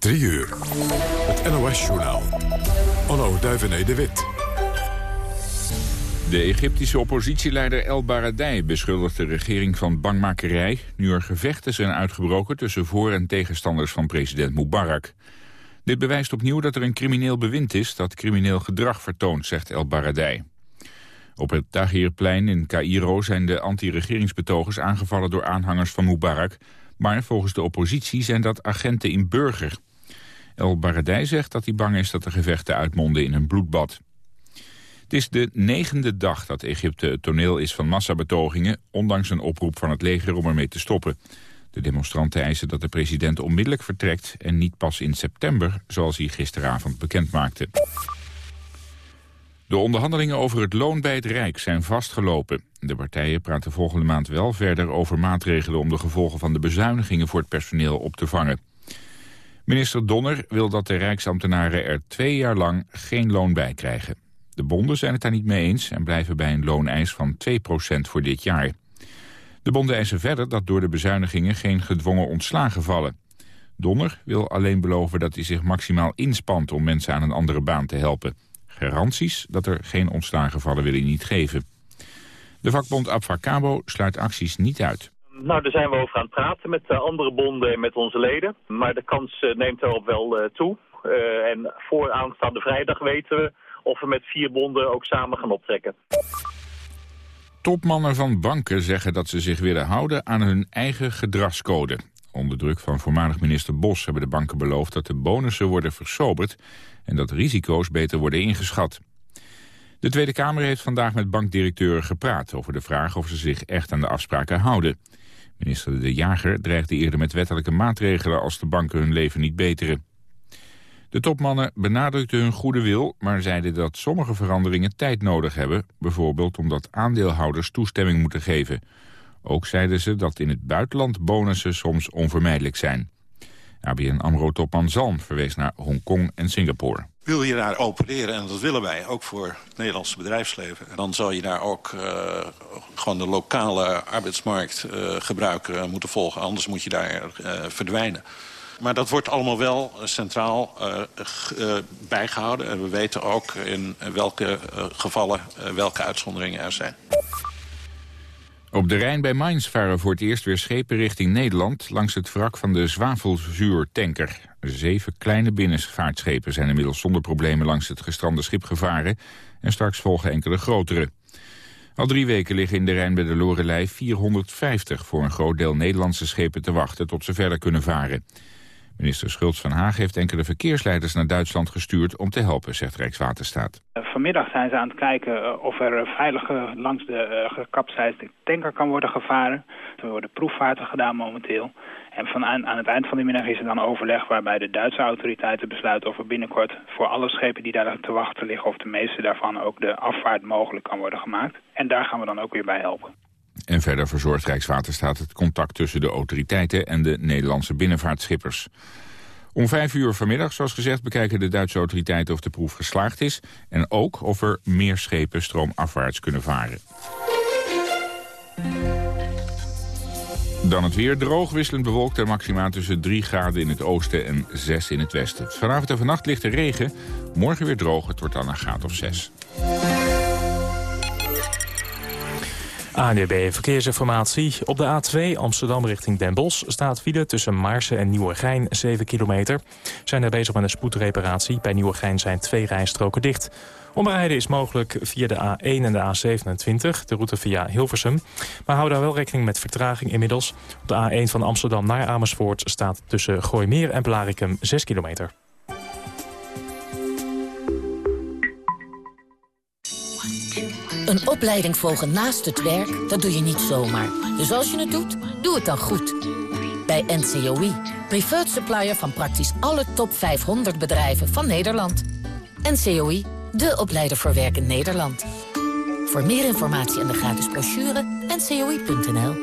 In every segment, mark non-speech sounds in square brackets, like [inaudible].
3 uur. Het NOS-journaal. Onno Duivené de Wit. De Egyptische oppositieleider El Baradei beschuldigt de regering van bangmakerij... nu er gevechten zijn uitgebroken tussen voor- en tegenstanders van president Mubarak. Dit bewijst opnieuw dat er een crimineel bewind is dat crimineel gedrag vertoont, zegt El Baradei. Op het Tahrirplein in Cairo zijn de anti-regeringsbetogers aangevallen door aanhangers van Mubarak... maar volgens de oppositie zijn dat agenten in burger. El Baradei zegt dat hij bang is dat de gevechten uitmonden in een bloedbad. Het is de negende dag dat Egypte het toneel is van massabetogingen... ondanks een oproep van het leger om ermee te stoppen. De demonstranten eisen dat de president onmiddellijk vertrekt... en niet pas in september, zoals hij gisteravond bekend maakte. De onderhandelingen over het loon bij het Rijk zijn vastgelopen. De partijen praten volgende maand wel verder over maatregelen... om de gevolgen van de bezuinigingen voor het personeel op te vangen. Minister Donner wil dat de Rijksambtenaren er twee jaar lang geen loon bij krijgen. De bonden zijn het daar niet mee eens en blijven bij een looneis van 2% voor dit jaar. De bonden eisen verder dat door de bezuinigingen geen gedwongen ontslagen vallen. Donner wil alleen beloven dat hij zich maximaal inspant om mensen aan een andere baan te helpen. Garanties dat er geen ontslagen vallen wil hij niet geven. De vakbond Abfacabo sluit acties niet uit. Nou, daar zijn we over aan het praten met uh, andere bonden en met onze leden. Maar de kans uh, neemt daarop wel uh, toe. en voor aanstaande vrijdag weten we of we met vier bonden ook samen gaan optrekken. Topmannen van banken zeggen dat ze zich willen houden aan hun eigen gedragscode. Onder druk van voormalig minister Bos hebben de banken beloofd dat de bonussen worden versoberd en dat risico's beter worden ingeschat. De Tweede Kamer heeft vandaag met bankdirecteuren gepraat over de vraag of ze zich echt aan de afspraken houden. Minister De Jager dreigde eerder met wettelijke maatregelen als de banken hun leven niet beteren. De topmannen benadrukten hun goede wil, maar zeiden dat sommige veranderingen tijd nodig hebben, bijvoorbeeld omdat aandeelhouders toestemming moeten geven. Ook zeiden ze dat in het buitenland bonussen soms onvermijdelijk zijn. ABN AMRO-topman Zalm verwees naar Hongkong en Singapore. Wil je daar opereren, en dat willen wij, ook voor het Nederlandse bedrijfsleven... dan zal je daar ook uh, gewoon de lokale arbeidsmarkt uh, gebruiken moeten volgen. Anders moet je daar verdwijnen. Maar dat wordt allemaal wel centraal bijgehouden. En we weten ook in welke gevallen welke uitzonderingen er zijn. Op de Rijn bij Mainz varen voor het eerst weer schepen richting Nederland... langs het wrak van de zwavelzuurtanker. Zeven kleine binnenvaartschepen zijn inmiddels zonder problemen... langs het gestrande schip gevaren en straks volgen enkele grotere. Al drie weken liggen in de Rijn bij de Lorelei 450 voor een groot deel Nederlandse schepen te wachten... tot ze verder kunnen varen. Minister Schultz van Haag heeft enkele verkeersleiders naar Duitsland gestuurd om te helpen, zegt Rijkswaterstaat. Vanmiddag zijn ze aan het kijken of er veilig langs de gekapseisde tanker kan worden gevaren. Er worden proefvaarten gedaan momenteel. En van aan, aan het eind van de middag is er dan overleg waarbij de Duitse autoriteiten besluiten of er binnenkort voor alle schepen die daar te wachten liggen, of de meeste daarvan ook de afvaart mogelijk kan worden gemaakt. En daar gaan we dan ook weer bij helpen. En verder verzorgt Rijkswaterstaat het contact tussen de autoriteiten en de Nederlandse binnenvaartschippers. Om vijf uur vanmiddag, zoals gezegd, bekijken de Duitse autoriteiten of de proef geslaagd is... en ook of er meer schepen stroomafwaarts kunnen varen. Dan het weer droog, wisselend bewolkt en maximaal tussen 3 graden in het oosten en 6 in het westen. Vanavond en vannacht ligt er regen, morgen weer droog, het wordt dan een graad of 6. ANWB Verkeersinformatie. Op de A2 Amsterdam richting Den Bosch staat file tussen Maarsen en Nieuwegein 7 kilometer. Zijn er bezig met een spoedreparatie. Bij Nieuwegein zijn twee rijstroken dicht. Omrijden is mogelijk via de A1 en de A27, de route via Hilversum. Maar hou daar wel rekening met vertraging inmiddels. Op de A1 van Amsterdam naar Amersfoort staat tussen Gooimeer en Blarikum 6 kilometer. Een opleiding volgen naast het werk, dat doe je niet zomaar. Dus als je het doet, doe het dan goed. Bij NCOI, preferred supplier van praktisch alle top 500 bedrijven van Nederland. NCOI, de opleider voor werk in Nederland. Voor meer informatie en de gratis brochure, ncoi.nl.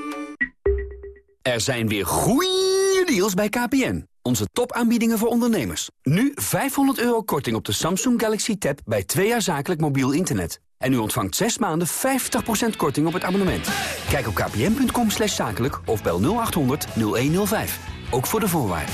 Er zijn weer goeie deals bij KPN. Onze topaanbiedingen voor ondernemers. Nu 500 euro korting op de Samsung Galaxy Tab bij twee jaar zakelijk mobiel internet. En u ontvangt 6 maanden 50% korting op het abonnement. Kijk op kpn.com slash zakelijk of bel 0800 0105. Ook voor de voorwaarden.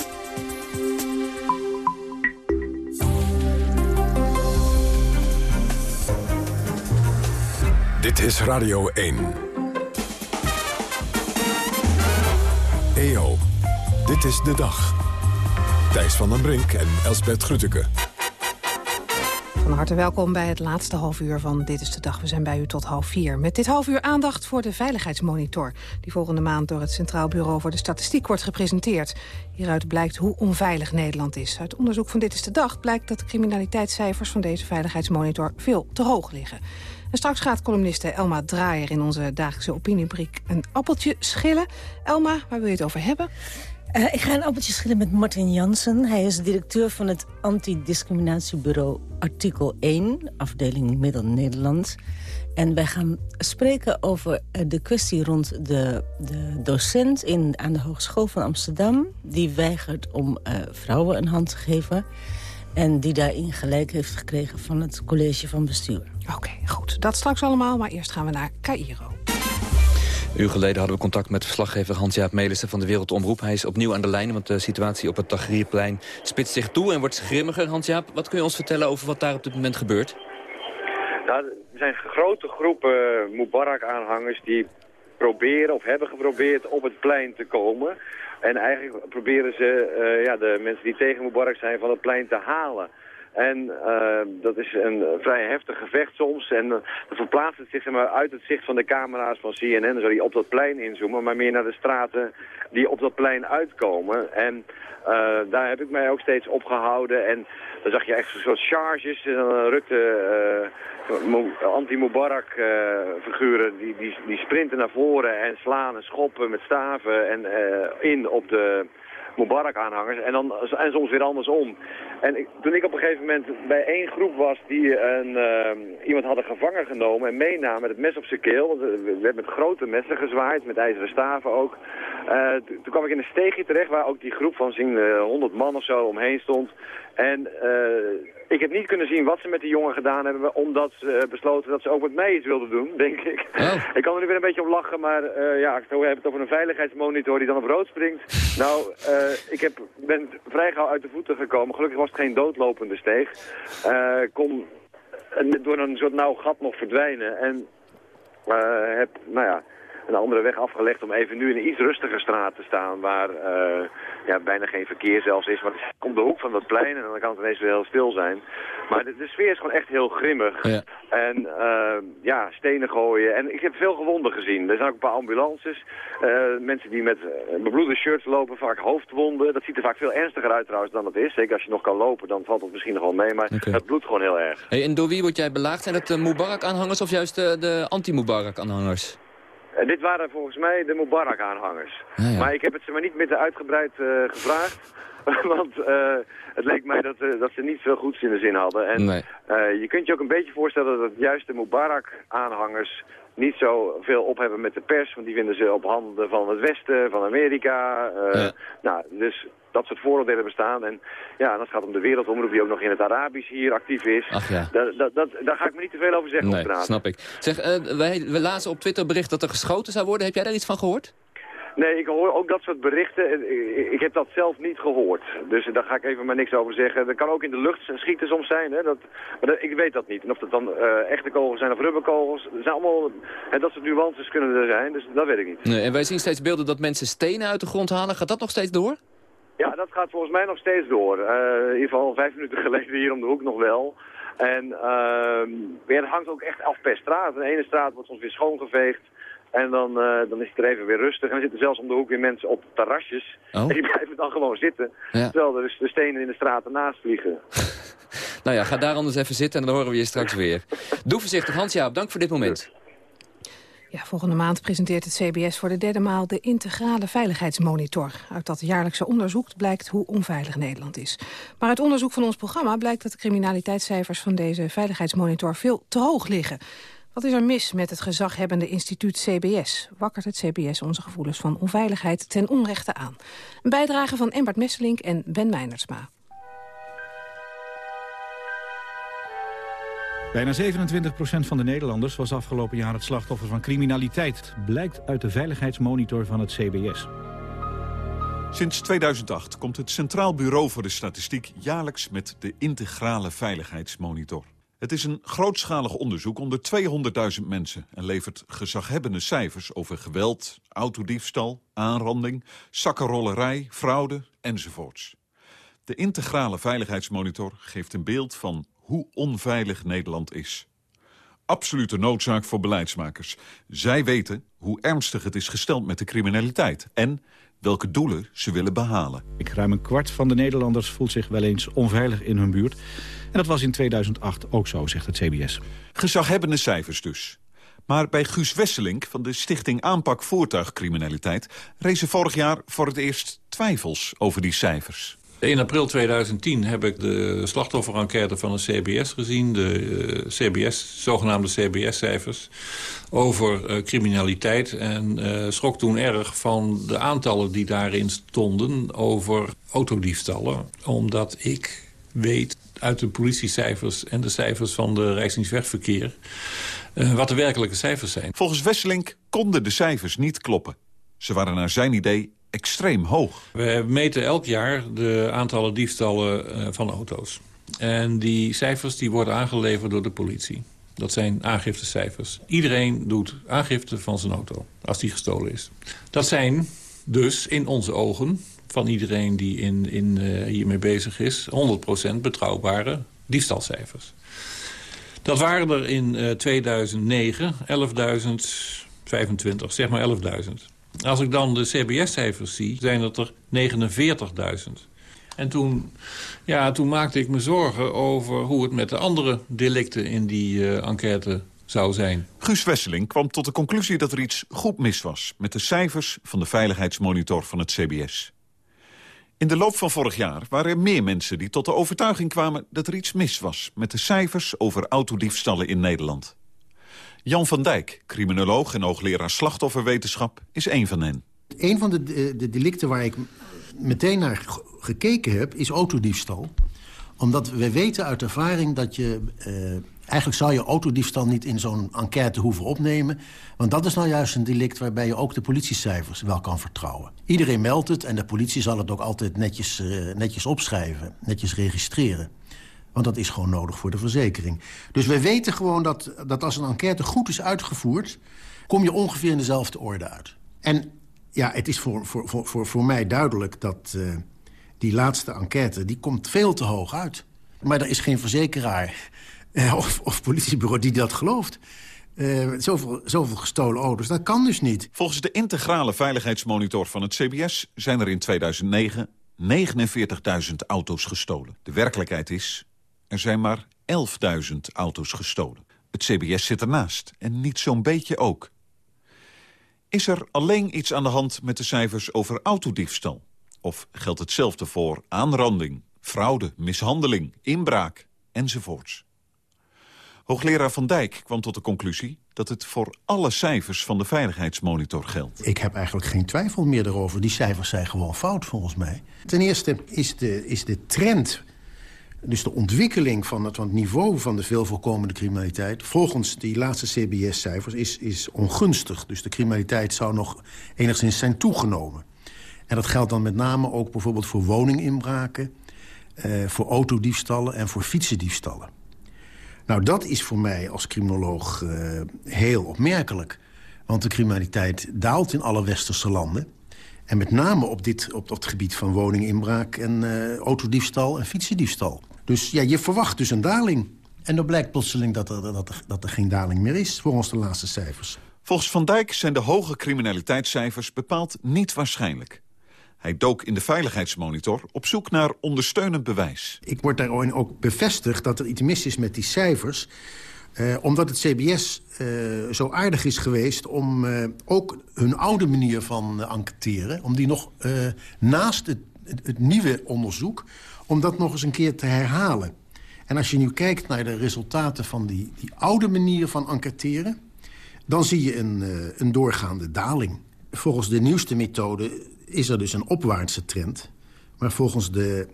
Dit is Radio 1. EO, dit is de dag. Thijs van den Brink en Elsbert Grütke. Van harte welkom bij het laatste half uur van Dit is de Dag. We zijn bij u tot half vier. Met dit half uur aandacht voor de Veiligheidsmonitor... die volgende maand door het Centraal Bureau voor de Statistiek wordt gepresenteerd. Hieruit blijkt hoe onveilig Nederland is. Uit onderzoek van Dit is de Dag blijkt dat de criminaliteitscijfers... van deze Veiligheidsmonitor veel te hoog liggen. Straks gaat columniste Elma Draaier in onze dagelijkse opiniebriek... een appeltje schillen. Elma, waar wil je het over hebben? Uh, ik ga een appeltje schillen met Martin Jansen. Hij is directeur van het antidiscriminatiebureau Artikel 1, afdeling Middel-Nederland. En wij gaan spreken over uh, de kwestie rond de, de docent in, aan de Hogeschool van Amsterdam... die weigert om uh, vrouwen een hand te geven... en die daarin gelijk heeft gekregen van het college van bestuur. Oké, okay, goed. Dat straks allemaal, maar eerst gaan we naar Cairo. Een uur geleden hadden we contact met verslaggever Hans-Jaap Melissen van de Wereldomroep. Hij is opnieuw aan de lijn, want de situatie op het Tagrierplein spitst zich toe en wordt grimmiger. Hans-Jaap, wat kun je ons vertellen over wat daar op dit moment gebeurt? Nou, er zijn grote groepen Mubarak-aanhangers die proberen of hebben geprobeerd op het plein te komen. En eigenlijk proberen ze uh, ja, de mensen die tegen Mubarak zijn van het plein te halen. En uh, dat is een vrij heftig gevecht soms. En uh, dan verplaatst het zich maar, uit het zicht van de camera's van CNN. Zou die op dat plein inzoomen, maar meer naar de straten die op dat plein uitkomen. En daar heb ik mij ook steeds opgehouden. En dan zag je echt een soort charges. En dan rukte anti-Mubarak figuren, die, die, die sprinten naar voren en slaan en schoppen met staven en, in op de Mubarak-aanhangers. En, dan, en soms weer andersom. En ik, toen ik op een gegeven moment bij één groep was die een, iemand hadden gevangen genomen en meenam met het mes op zijn keel. We werd met grote messen gezwaaid, met ijzeren staven ook. Toen kwam ik in een steegje terecht waar ook die groep van zien uh, 100 man of zo omheen stond. En uh, ik heb niet kunnen zien wat ze met die jongen gedaan hebben, omdat ze besloten dat ze ook met mij iets wilden doen, [laughs] denk ik. Oh. ik kan er nu weer een beetje om lachen, maar uh, ja, ik heb het over een veiligheidsmonitor die dan op rood springt. Nou, uh, ik heb, ben vrij gauw uit de voeten gekomen. Gelukkig was het geen doodlopende steeg. kon door een soort nauw gat nog verdwijnen en heb, nou ja een andere weg afgelegd om even nu in een iets rustiger straat te staan waar uh, ja, bijna geen verkeer zelfs is. Maar het komt de hoek van dat plein en dan kan het ineens weer heel stil zijn. Maar de, de sfeer is gewoon echt heel grimmig. Ja. En uh, ja, stenen gooien. En ik heb veel gewonden gezien. Er zijn ook een paar ambulances. Uh, mensen die met bebloede shirts lopen, vaak hoofdwonden. Dat ziet er vaak veel ernstiger uit trouwens dan het is. Zeker als je nog kan lopen, dan valt het misschien nog wel mee. Maar okay. het bloedt gewoon heel erg. Hey, en door wie word jij belaagd? Zijn het de Mubarak-aanhangers of juist de, de anti-Mubarak-aanhangers? Dit waren volgens mij de Mubarak-aanhangers. Ja, ja. Maar ik heb het ze maar niet meer uitgebreid uh, gevraagd. [laughs] Want uh, het leek mij dat, uh, dat ze niet veel goeds in de zin hadden. En nee. je kunt je ook een beetje voorstellen dat juist de Mubarak-aanhangers niet zo veel op hebben met de pers. Want die vinden ze op handen van het Westen, van Amerika. Ja. Nou, dus dat soort vooroordelen bestaan. En ja, dat gaat om de wereldomroep die ook nog in het Arabisch hier actief is. Ach ja. Dat, dat, dat, daar ga ik me niet te veel over zeggen nee, op snap ik. Zeg, wij, we lazen op Twitter bericht dat er geschoten zou worden. Heb jij daar iets van gehoord? Nee, ik hoor ook dat soort berichten. Ik heb dat zelf niet gehoord. Dus daar ga ik even maar niks over zeggen. Dat kan ook in de lucht schieten soms zijn. Hè? Dat, maar dat, ik weet dat niet. En of dat dan uh, echte kogels zijn of rubberkogels. Er zijn allemaal, en dat soort nuances kunnen er zijn. Dus dat weet ik niet. Nee, en wij zien steeds beelden dat mensen stenen uit de grond halen. Gaat dat nog steeds door? Ja, dat gaat volgens mij nog steeds door. Uh, in ieder geval vijf minuten [laughs] geleden hier om de hoek nog wel. En uh, het hangt ook echt af per straat. De ene straat wordt soms weer schoongeveegd. En dan, uh, dan is het er even weer rustig. En er zitten zelfs om de hoek weer mensen op terrasjes. Oh. En die [laughs] blijven dan gewoon zitten. Ja. Terwijl er dus de stenen in de straten naast vliegen. [laughs] nou ja, ga daar anders even zitten en dan horen we je straks weer. Doe voorzichtig. Hans-Jaap, dank voor dit moment. Ja, volgende maand presenteert het CBS voor de derde maal de integrale veiligheidsmonitor. Uit dat jaarlijkse onderzoek blijkt hoe onveilig Nederland is. Maar uit onderzoek van ons programma blijkt dat de criminaliteitscijfers van deze veiligheidsmonitor veel te hoog liggen. Wat is er mis met het gezaghebbende instituut CBS? Wakkert het CBS onze gevoelens van onveiligheid ten onrechte aan? Een bijdrage van Embert Messelink en Ben Meinersma. Bijna 27% van de Nederlanders was afgelopen jaar het slachtoffer van criminaliteit. Blijkt uit de veiligheidsmonitor van het CBS. Sinds 2008 komt het Centraal Bureau voor de Statistiek jaarlijks met de integrale veiligheidsmonitor. Het is een grootschalig onderzoek onder 200.000 mensen... en levert gezaghebbende cijfers over geweld, autodiefstal, aanranding... zakkenrollerij, fraude enzovoorts. De integrale veiligheidsmonitor geeft een beeld van hoe onveilig Nederland is. Absolute noodzaak voor beleidsmakers. Zij weten hoe ernstig het is gesteld met de criminaliteit... en welke doelen ze willen behalen. Ik ruim een kwart van de Nederlanders voelt zich wel eens onveilig in hun buurt. En dat was in 2008 ook zo, zegt het CBS. Gezaghebbende cijfers dus. Maar bij Guus Wesselink van de Stichting Aanpak Voertuigcriminaliteit... rezen vorig jaar voor het eerst twijfels over die cijfers. In april 2010 heb ik de slachtofferenquête van de CBS gezien. De uh, CBS, zogenaamde CBS-cijfers over uh, criminaliteit. En uh, schrok toen erg van de aantallen die daarin stonden over autodiefstallen. Omdat ik weet uit de politiecijfers en de cijfers van de Rijksdienst wat de werkelijke cijfers zijn. Volgens Wesselink konden de cijfers niet kloppen. Ze waren naar zijn idee extreem hoog. We meten elk jaar de aantallen diefstallen uh, van auto's. En die cijfers die worden aangeleverd door de politie. Dat zijn aangiftecijfers. Iedereen doet aangifte van zijn auto als die gestolen is. Dat zijn dus in onze ogen iedereen die in, in, uh, hiermee bezig is... 100% betrouwbare diefstalcijfers. Dat waren er in uh, 2009 11.025, zeg maar 11.000. Als ik dan de CBS-cijfers zie, zijn het er 49.000. En toen, ja, toen maakte ik me zorgen over hoe het met de andere delicten in die uh, enquête zou zijn. Guus Wesseling kwam tot de conclusie dat er iets goed mis was... met de cijfers van de veiligheidsmonitor van het CBS. In de loop van vorig jaar waren er meer mensen die tot de overtuiging kwamen... dat er iets mis was met de cijfers over autodiefstallen in Nederland. Jan van Dijk, criminoloog en hoogleraar slachtofferwetenschap, is één van hen. Een van de, de delicten waar ik meteen naar gekeken heb, is autodiefstal. Omdat we weten uit ervaring dat je... Uh, eigenlijk zou je autodiefstal niet in zo'n enquête hoeven opnemen. Want dat is nou juist een delict waarbij je ook de politiecijfers wel kan vertrouwen. Iedereen meldt het en de politie zal het ook altijd netjes, uh, netjes opschrijven. Netjes registreren. Want dat is gewoon nodig voor de verzekering. Dus we weten gewoon dat, dat als een enquête goed is uitgevoerd... kom je ongeveer in dezelfde orde uit. En ja, het is voor, voor, voor, voor, mij duidelijk dat uh, die laatste enquête... die komt veel te hoog uit. Maar er is geen verzekeraar uh, of, of politiebureau die dat gelooft. Uh, zoveel, zoveel gestolen auto's, dat kan dus niet. Volgens de integrale veiligheidsmonitor van het CBS... zijn er in 2009 49.000 auto's gestolen. De werkelijkheid is er zijn maar 11.000 auto's gestolen. Het CBS zit ernaast. En niet zo'n beetje ook. Is er alleen iets aan de hand met de cijfers over autodiefstal? Of geldt hetzelfde voor aanranding, fraude, mishandeling, inbraak enzovoorts? Hoogleraar Van Dijk kwam tot de conclusie dat het voor alle cijfers van de veiligheidsmonitor geldt. Ik heb eigenlijk geen twijfel meer erover. Die cijfers zijn gewoon fout volgens mij. Ten eerste is de, is de trend dus de ontwikkeling van het, van het niveau van de veel voorkomende criminaliteit... volgens die laatste CBS-cijfers is, is ongunstig. Dus de criminaliteit zou nog enigszins zijn toegenomen. En dat geldt dan met name ook bijvoorbeeld voor woninginbraken... Eh, voor autodiefstallen en voor fietsendiefstallen. Nou, dat is voor mij als criminoloog uh, heel opmerkelijk. Want de criminaliteit daalt in alle westerse landen... En met name op, dit, op dat gebied van woninginbraak en uh, autodiefstal en fietsendiefstal. Dus ja, je verwacht dus een daling. En dan blijkt plotseling dat dat, dat er geen daling meer is, volgens de laatste cijfers. Volgens Van Dijk zijn de hoge criminaliteitscijfers bepaald niet waarschijnlijk. Hij dook in de veiligheidsmonitor op zoek naar ondersteunend bewijs. Ik word daarin ook bevestigd dat er iets mis is met die cijfers Uh, omdat het CBS uh, zo aardig is geweest om uh, ook hun oude manier van enquêteren... om die nog naast het, het, nieuwe onderzoek... om dat nog eens een keer te herhalen. En als je nu kijkt naar de resultaten van die, die oude manier van enquêteren... dan zie je een, een doorgaande daling. Volgens de nieuwste methode is er dus een opwaartse trend. Maar volgens de,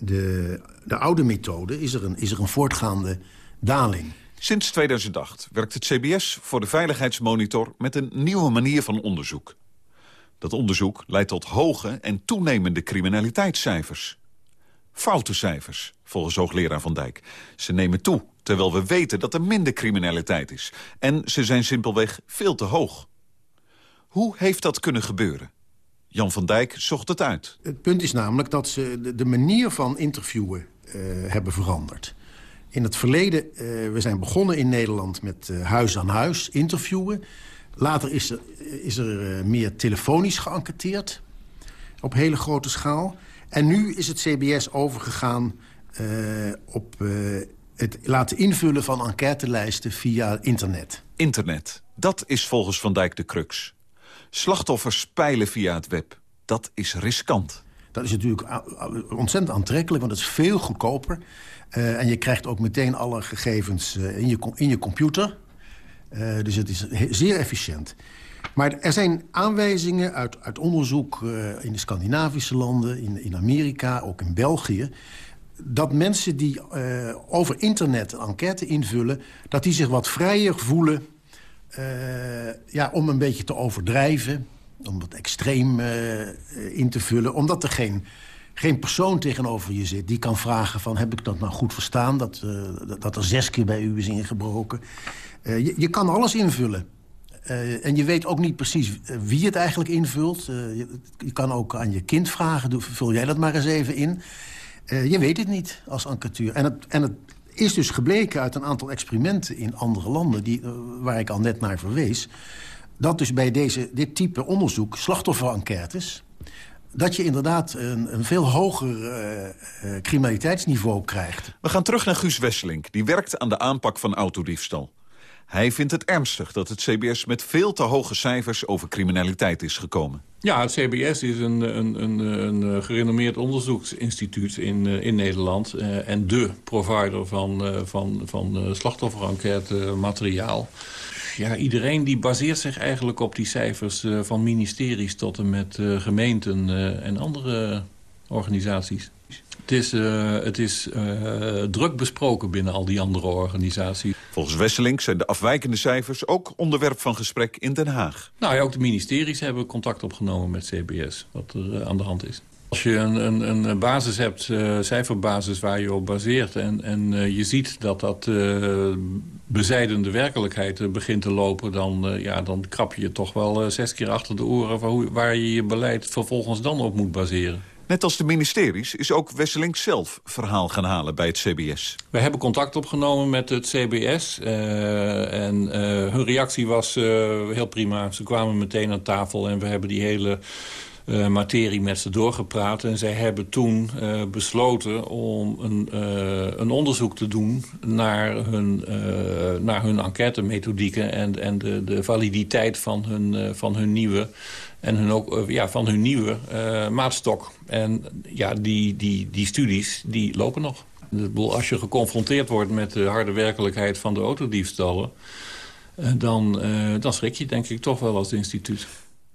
de, de oude methode is er, een, is er een voortgaande daling. Sinds 2008 werkt het CBS voor de Veiligheidsmonitor met een nieuwe manier van onderzoek. Dat onderzoek leidt tot hoge en toenemende criminaliteitscijfers. Foute cijfers, volgens hoogleraar Van Dijk. Ze nemen toe, terwijl we weten dat er minder criminaliteit is. En ze zijn simpelweg veel te hoog. Hoe heeft dat kunnen gebeuren? Jan van Dijk zocht het uit. Het punt is namelijk dat ze de, manier van interviewen uh, hebben veranderd. In het verleden, uh, we zijn begonnen in Nederland met uh, huis aan huis interviewen. Later is er, is er meer telefonisch geënquêteerd op hele grote schaal. En nu is het CBS overgegaan op het laten invullen van enquêtelijsten via internet. Internet, dat is volgens Van Dijk de crux. Slachtoffers peilen via het web. Dat is riskant. Dat is natuurlijk ontzettend aantrekkelijk, want het is veel goedkoper. Uh, en je krijgt ook meteen alle gegevens uh, in, je, in je computer. Uh, dus het is zeer efficiënt. Maar er zijn aanwijzingen uit, uit onderzoek in de Scandinavische landen... In, in Amerika, ook in België... dat mensen die over internet een enquête invullen... dat die zich wat vrijer voelen ja, om een beetje te overdrijven... om het extreem in te vullen... omdat er geen geen persoon tegenover je zit... die kan vragen van, heb ik dat nou goed verstaan? Dat, dat er zes keer bij u is ingebroken. Je, je, kan alles invullen. En je weet ook niet precies wie het eigenlijk invult. Je, kan ook aan je kind vragen, vul jij dat maar eens even in. je weet het niet als enquêteur. En het, en het is dus gebleken uit een aantal experimenten in andere landen... Die, waar ik al net naar verwees... dat dus bij deze, dit type onderzoek, slachtofferenquêtes dat je inderdaad een, een veel hoger uh, uh, criminaliteitsniveau krijgt. We gaan terug naar Guus Wesselink. Die werkt aan de aanpak van autodiefstal. Hij vindt het ernstig dat het CBS met veel te hoge cijfers over criminaliteit is gekomen. Ja, het CBS is een, een, een, een gerenommeerd onderzoeksinstituut in, in Nederland... Uh, en de provider van, van, van slachtofferenquête materiaal ja, iedereen die baseert zich eigenlijk op die cijfers van ministeries tot en met gemeenten en andere organisaties. Het is, het is druk besproken binnen al die andere organisaties. Volgens Wesseling zijn de afwijkende cijfers ook onderwerp van gesprek in Den Haag. Nou ja, ook de ministeries hebben contact opgenomen met CBS, wat er aan de hand is. Als je een, een, een basis hebt, uh, cijferbasis waar je op baseert... en, en uh, je ziet dat dat uh, bezijdende werkelijkheid begint te lopen... Dan, ja, dan krap je je toch wel zes keer achter de oren... Van hoe, waar je je beleid vervolgens dan op moet baseren. Net als de ministeries is ook Wesseling zelf verhaal gaan halen bij het CBS. We hebben contact opgenomen met het CBS. en hun reactie was heel prima. Ze kwamen meteen aan tafel en we hebben die hele materie met ze doorgepraat. En zij hebben toen besloten om een, een, onderzoek te doen naar hun, naar hun enquêtemethodieken en, en de, de validiteit van hun, van hun nieuwe en hun ook, ja, van hun nieuwe maatstok. En ja, die, die, die studies die lopen nog. Als je geconfronteerd wordt met de harde werkelijkheid van de autodiefstallen... dan, dan schrik je denk ik toch wel als instituut.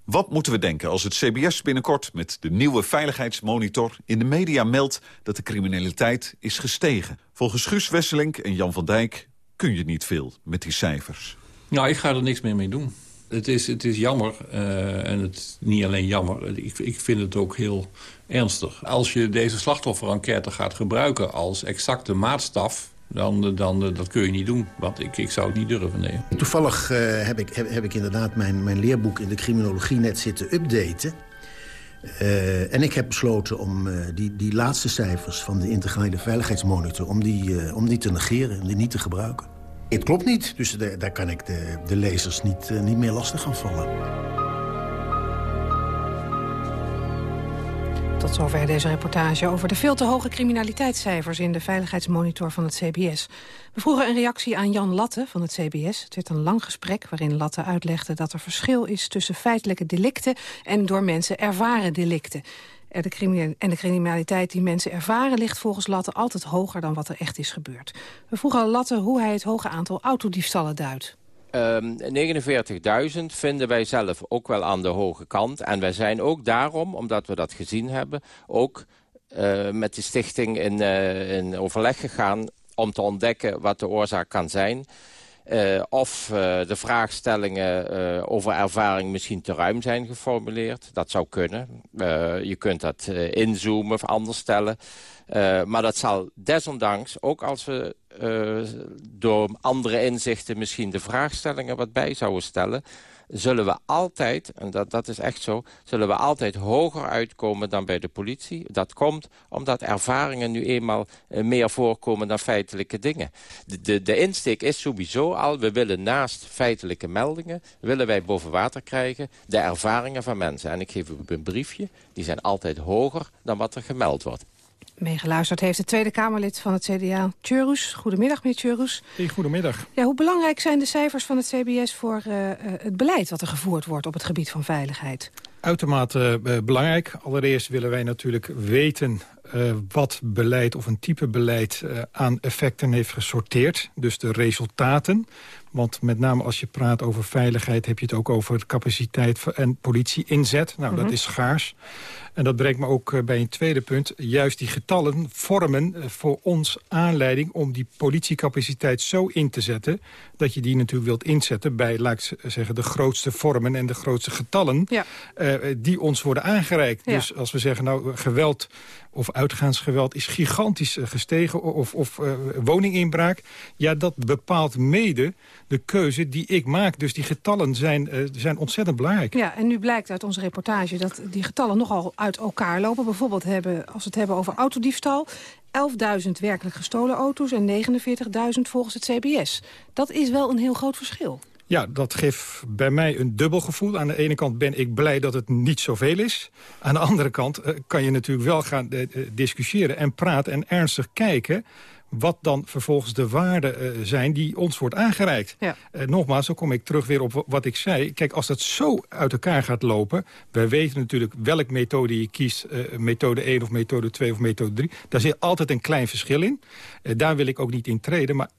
Wat moeten we denken als het CBS binnenkort met de nieuwe veiligheidsmonitor in de media meldt dat de criminaliteit is gestegen? Volgens Guus Wesselink en Jan van Dijk kun je niet veel met die cijfers. Nou, ik ga er niks meer mee doen. Het is, het is jammer, uh, en het niet alleen jammer, ik, ik vind het ook heel ernstig. Als je deze slachtofferenquête gaat gebruiken als exacte maatstaf dan, dan dat kun je niet doen. Want ik, ik zou het niet durven, nee. Toevallig uh, heb, ik, heb, ik inderdaad mijn, mijn leerboek in de criminologie net zitten updaten. En ik heb besloten om die, die laatste cijfers van de integrale veiligheidsmonitor... om die, om die te negeren, om die niet te gebruiken. Het klopt niet, dus de, daar kan ik de, de lezers niet, niet meer lastig gaan vallen. Tot zover deze reportage over de veel te hoge criminaliteitscijfers... in de veiligheidsmonitor van het CBS. We vroegen een reactie aan Jan Latte van het CBS. Het werd een lang gesprek waarin Latte uitlegde dat er verschil is... tussen feitelijke delicten en door mensen ervaren delicten. En de criminaliteit die mensen ervaren ligt volgens Latte altijd hoger dan wat er echt is gebeurd. We vroegen aan Latte hoe hij het hoge aantal autodiefstallen duidt. 49.000 ehm, vinden wij zelf ook wel aan de hoge kant. En wij zijn ook daarom, omdat we dat gezien hebben... ook uh, met de stichting in, uh, in overleg gegaan om te ontdekken wat de oorzaak kan zijn... Uh, of uh, de vraagstellingen uh, over ervaring misschien te ruim zijn geformuleerd. Dat zou kunnen. je kunt dat inzoomen of anders stellen. Maar dat zal desondanks, ook als we door andere inzichten... misschien de vraagstellingen wat bij zouden stellen zullen we altijd, en dat, dat is echt zo... zullen we altijd hoger uitkomen dan bij de politie. Dat komt omdat ervaringen nu eenmaal uh, meer voorkomen dan feitelijke dingen. De, de, de, insteek is sowieso al, we willen naast feitelijke meldingen... willen wij boven water krijgen de ervaringen van mensen. En ik geef u een briefje, die zijn altijd hoger dan wat er gemeld wordt. Meegeluisterd heeft de Tweede Kamerlid van het CDA, Tjurus. Goedemiddag, meneer Tjurus. Hey, goedemiddag. Ja, hoe belangrijk zijn de cijfers van het CBS voor uh, het beleid wat er gevoerd wordt op het gebied van veiligheid? Uitermate uh, belangrijk. Allereerst willen wij natuurlijk weten uh, wat beleid of een type beleid aan effecten heeft gesorteerd. Dus de resultaten. Want met name als je praat over veiligheid... heb je het ook over capaciteit en politie-inzet. Nou, dat mhm. is schaars. En dat brengt me ook eh, bij een tweede punt. Juist die getallen vormen eh, voor ons aanleiding om die politiecapaciteit zo in te zetten... dat je die natuurlijk wilt inzetten bij, laat ik zeggen, de grootste vormen en de grootste getallen... Ja. Uh, die ons worden aangereikt. Dus als we zeggen, nou, geweld of uitgaansgeweld is gigantisch gestegen... of, of uh, woninginbraak, ja, dat bepaalt mede de keuze die ik maak. Dus die getallen zijn, uh, zijn ontzettend belangrijk. Ja, en nu blijkt uit onze reportage dat die getallen nogal uit elkaar lopen. Bijvoorbeeld hebben, als we het hebben over autodiefstal... 11.000 werkelijk gestolen auto's en 49.000 volgens het CBS. Dat is wel een heel groot verschil. Ja, dat geeft bij mij een dubbel gevoel. Aan de ene kant ben ik blij dat het niet zoveel is. Aan de andere kant uh, kan je natuurlijk wel gaan uh, discussiëren en praten en ernstig kijken wat dan vervolgens de waarden uh, zijn die ons wordt aangereikt. Ja. Uh, nogmaals, zo kom ik terug weer op wat ik zei. Kijk, als dat zo uit elkaar gaat lopen... wij weten natuurlijk welke methode je kiest... Uh, methode 1 of methode 2 of methode 3. Daar zit altijd een klein verschil in. daar wil ik ook niet in treden. Maar 11.000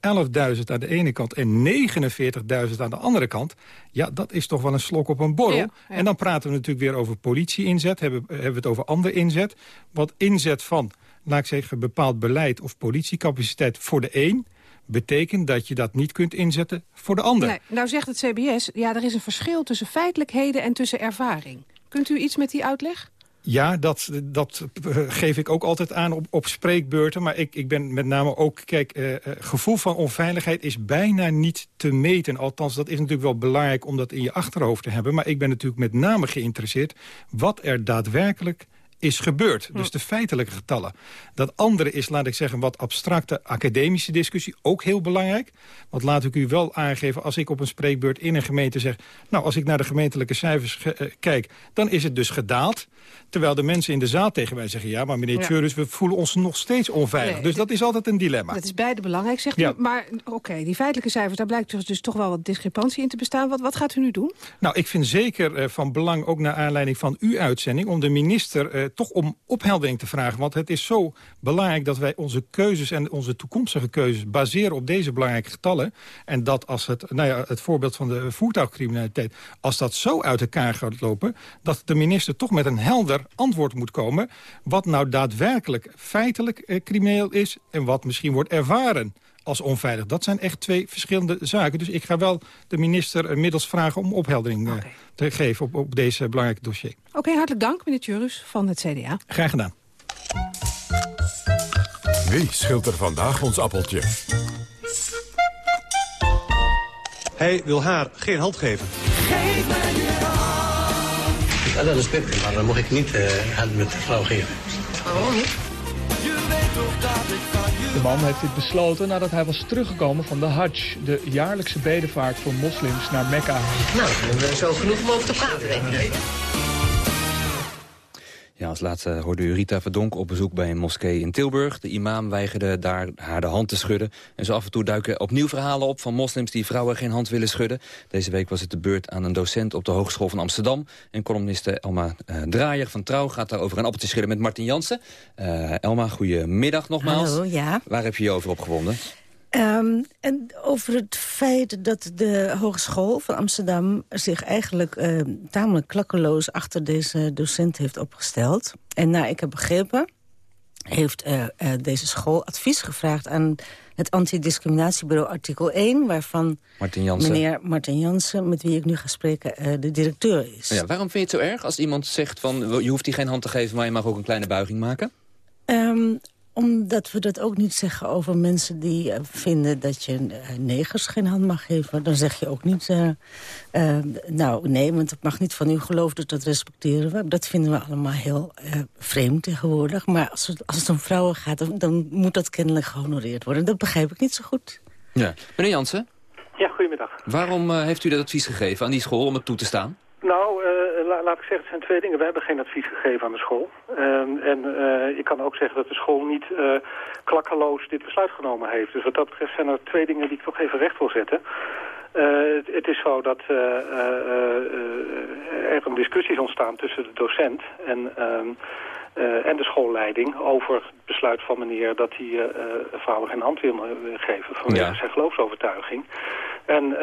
aan de ene kant en 49.000 aan de andere kant... ja, dat is toch wel een slok op een borrel. Ja, ja. En dan praten we natuurlijk weer over politie-inzet. Hebben, hebben we het over ander inzet. Wat inzet van laat ik zeggen, bepaald beleid of politiecapaciteit voor de een betekent dat je dat niet kunt inzetten voor de ander. Nee, nou zegt het CBS, ja, er is een verschil tussen feitelijkheden en tussen ervaring. Kunt u iets met die uitleg? Ja, dat, dat geef ik ook altijd aan op, op spreekbeurten. Maar ik, ik ben met name ook... Kijk, uh, gevoel van onveiligheid is bijna niet te meten. Althans, dat is natuurlijk wel belangrijk om dat in je achterhoofd te hebben. Maar ik ben natuurlijk met name geïnteresseerd... wat er daadwerkelijk is gebeurd. Dus de feitelijke getallen. Dat andere is, laat ik zeggen, wat abstracte academische discussie. Ook heel belangrijk. Want laat ik u wel aangeven, als ik op een spreekbeurt in een gemeente zeg... nou, als ik naar de gemeentelijke cijfers uh, kijk, dan is het dus gedaald. Terwijl de mensen in de zaal tegen mij zeggen... ja, maar meneer ja. we voelen ons nog steeds onveilig. Nee, dus dat is altijd een dilemma. Dat is beide belangrijk, zegt ja. u. Maar oké, die feitelijke cijfers, daar blijkt dus, dus toch wel wat discrepantie in te bestaan. Wat, wat gaat u nu doen? Nou, ik vind zeker uh, van belang, ook naar aanleiding van uw uitzending... om de minister uh, toch om opheldering te vragen. Want het is zo belangrijk dat wij onze keuzes en onze toekomstige keuzes... baseren op deze belangrijke getallen. En dat als het, nou ja, het voorbeeld van de voertuigcriminaliteit... als dat zo uit elkaar gaat lopen... dat de minister toch met een helder antwoord moet komen... wat nou daadwerkelijk feitelijk eh, crimineel is... en wat misschien wordt ervaren als onveilig. Dat zijn echt twee verschillende zaken. Dus ik ga wel de minister inmiddels vragen om opheldering okay. uh, te geven op, op deze belangrijke dossier. Oké, okay, hartelijk dank, meneer Tjurus van het CDA. Graag gedaan. Wie scheelt er vandaag ons appeltje? Hij wil haar geen hand geven. Geef. Ja, dat is pittig, maar dan mag ik niet uh, hand met de vrouw geven. Waarom niet? De man heeft dit besloten nadat hij was teruggekomen van de Hajj, de jaarlijkse bedevaart voor moslims naar Mekka. Nou, we hebben zo genoeg om over te praten, denk ik. Als laatste hoorde u Rita Verdonk op bezoek bij een moskee in Tilburg. De imam weigerde daar haar de hand te schudden. En zo af en toe duiken opnieuw verhalen op van moslims die vrouwen geen hand willen schudden. Deze week was het de beurt aan een docent op de Hogeschool van Amsterdam. En columniste Elma uh, Draaier van Trouw gaat daarover een appeltje schudden met Martin Jansen. Uh, Elma, goedemiddag nogmaals. Hallo, ja. Waar heb je je over opgewonden? Um, en over het feit dat de Hogeschool van Amsterdam zich eigenlijk uh, tamelijk klakkeloos achter deze docent heeft opgesteld. En nou, ik heb begrepen, heeft uh, uh, deze school advies gevraagd aan het antidiscriminatiebureau artikel 1... waarvan Martin meneer Martin Jansen, met wie ik nu ga spreken, de directeur is. Ja, waarom vind je het zo erg als iemand zegt van... je hoeft die geen hand te geven, maar je mag ook een kleine buiging maken? Um, omdat we dat ook niet zeggen over mensen die uh, vinden dat je uh, negers geen hand mag geven. Dan zeg je ook niet, uh, nou nee, want het mag niet van uw geloof, dus dat respecteren we. Dat vinden we allemaal heel vreemd tegenwoordig. Maar als het, als het om vrouwen gaat, dan, dan, moet dat kennelijk gehonoreerd worden. Dat begrijp ik niet zo goed. Ja. Meneer Jansen? Ja, goedemiddag. Waarom heeft u dat advies gegeven aan die school om het toe te staan? Nou, uh, la, laat ik zeggen, het zijn twee dingen. We hebben geen advies gegeven aan de school. Uh, en uh, ik kan ook zeggen dat de school niet klakkeloos dit besluit genomen heeft. Dus wat dat betreft zijn er twee dingen die ik toch even recht wil zetten. Het, het, is zo dat er een discussie is ontstaan tussen de docent en... ehm, en de schoolleiding over het besluit van meneer dat hij uh, vrouwen geen hand wil geven vanwege ja. zijn geloofsovertuiging. En uh,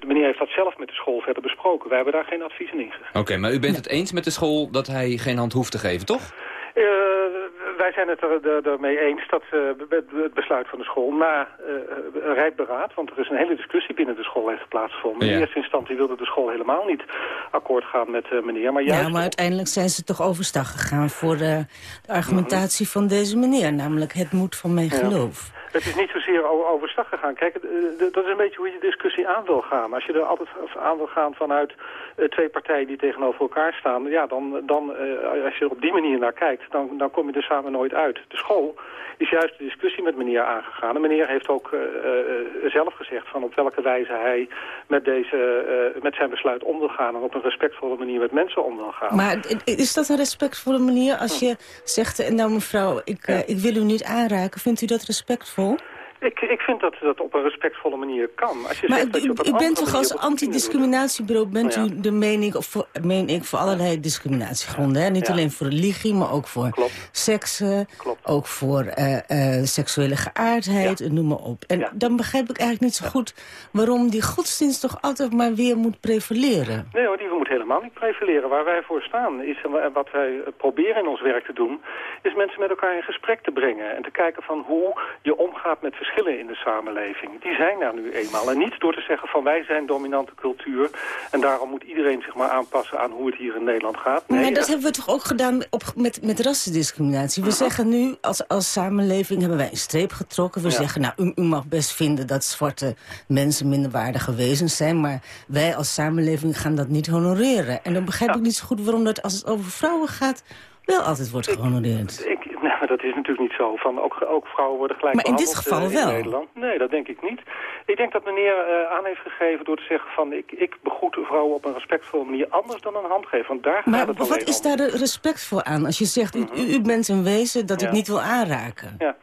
de meneer heeft dat zelf met de school verder besproken. Wij hebben daar geen advies in ingegeven. Oké, okay, maar u bent het eens met de school dat hij geen hand hoeft te geven, toch? Uh, wij zijn het er, ermee eens dat uh, het besluit van de school na uh, rijp beraad, want er is een hele discussie binnen de school heeft plaatsgevonden. Ja. In eerste instantie wilde de school helemaal niet akkoord gaan met meneer. Maar juist ja, maar uiteindelijk zijn ze toch overstag gegaan voor de argumentatie mm -hmm. van deze meneer, namelijk het moet van mijn geloof. Het is niet zozeer overstag gegaan. Kijk, dat is een beetje hoe je de discussie aan wil gaan. Als je er altijd aan wil gaan vanuit uh, twee partijen die tegenover elkaar staan... ja, dan, dan uh, als je er op die manier naar kijkt, dan, dan kom je er samen nooit uit. De school is juist de discussie met meneer aangegaan. En meneer heeft ook uh, zelf gezegd van op welke wijze hij met, deze, met zijn besluit om wil gaan... en op een respectvolle manier met mensen om wil gaan. Maar is dat een respectvolle manier als je zegt... nou mevrouw, ik, ik wil u niet aanraken, vindt u dat respectvol? control Ik, ik vind dat dat op een respectvolle manier kan. Als je maar zegt dat je op u bent toch als antidiscriminatiebureau... bent ja. u de mening, of voor, meen ik, voor allerlei discriminatiegronden. Hè? Niet ja. alleen voor religie, maar ook voor Klopt. seks, Klopt. ook voor uh, uh, seksuele geaardheid, ja. noem maar op. En dan begrijp ik eigenlijk niet zo goed... waarom die godsdienst toch altijd maar weer moet prevaleren. Nee hoor, die moet helemaal niet prevaleren. Waar wij voor staan, is, en wat wij proberen in ons werk te doen... is mensen met elkaar in gesprek te brengen. En te kijken van hoe je omgaat met verschillen in de samenleving. Die zijn er nu eenmaal. En niet door te zeggen van wij zijn dominante cultuur... en daarom moet iedereen zich maar aanpassen aan hoe het hier in Nederland gaat. Nee, maar dat hebben we toch ook gedaan op, met, met rassendiscriminatie. We zeggen nu, als, als samenleving hebben wij een streep getrokken. We ja. zeggen, nou, u, u, mag best vinden dat zwarte mensen minderwaardige wezens zijn... maar wij als samenleving gaan dat niet honoreren. En dan begrijp ja. ik niet zo goed waarom dat als het over vrouwen gaat... wel altijd wordt gehonoreerd. Ik, ik, nou, dat is natuurlijk niet zo. Van ook, ook vrouwen worden gelijk maar in dit geval in wel? Nederland. Nee, dat denk ik niet. Ik denk dat meneer uh, aan heeft gegeven door te zeggen van... ik, ik begroet vrouwen op een respectvolle manier anders dan een hand geven. Want daar maar gaat het wat is daar de respect voor aan? Als je zegt, u, u, u bent een wezen dat Ja. ik niet wil aanraken. Ja.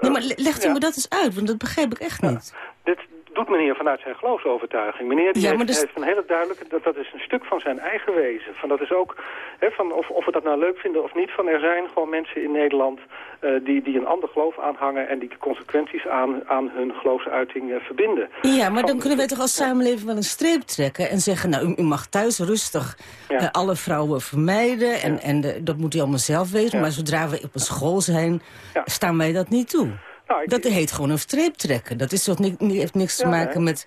Nee, maar le- legt u ja. me dat eens uit, want dat begrijp ik echt niet. Dit doet meneer vanuit zijn geloofsovertuiging. Meneer die Ja, maar heeft, dus- heeft een hele duidelijke... Dat, dat is een stuk van zijn eigen wezen. Van dat is ook, hè, van of, of we dat nou leuk vinden of niet... van er zijn gewoon mensen in Nederland eh, die, die een ander geloof aanhangen... en die de consequenties aan, aan hun geloofsuiting eh, verbinden. Ja, maar dan kunnen wij toch als samenleving wel een streep trekken... en zeggen, nou, u, u mag thuis rustig Ja. eh, alle vrouwen vermijden... en, en de- dat moet u allemaal zelf weten. Maar zodra we op een school zijn, staan wij dat niet toe. Nou, ik- Dat heet gewoon een streep trekken. Dat is toch ni heeft niks te maken met,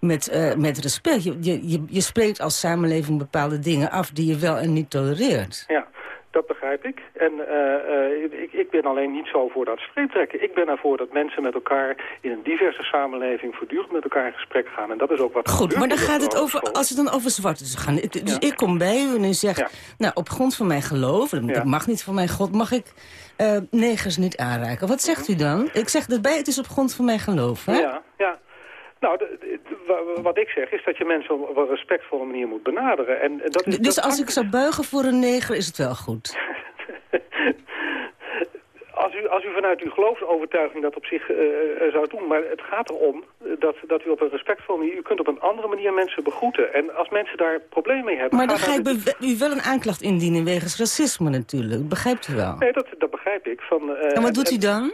met, eh, met respect. Je, je, je, spreekt als samenleving bepaalde dingen af... die je wel en niet tolereert. Ja, dat begrijp ik. En eh, eh, ik, ik ben alleen niet zo voor dat streeptrekken. Ik ben ervoor dat mensen met elkaar in een diverse samenleving voortdurend met elkaar in gesprek gaan. En dat is ook wat Goed, maar dan gaat het over, als het dan over zwarte zou gaan. Dus Ja. ik kom bij u en u zegt, Ja. nou, op grond van mijn geloof, dat Ja. mag niet van mijn God, mag ik eh, negers niet aanraken. Wat zegt u dan? Ik zeg erbij, het is op grond van mijn geloof, hè? Ja, ja. Nou, wat ik zeg is dat je mensen op een respectvolle manier moet benaderen. En dat is, Dus dat als ik zou buigen voor een neger, is het wel goed. [laughs] Als u, als u vanuit uw geloofsovertuiging dat op zich eh, eh, zou doen, maar het gaat erom dat, dat u op een respectvolle manier, u kunt op een andere manier mensen begroeten. En als mensen daar problemen mee hebben... Maar dan ga ik u wel een aanklacht indienen wegens racisme natuurlijk. Begrijpt u wel? Nee, dat, dat begrijp ik. Van, eh, En wat doet u dan?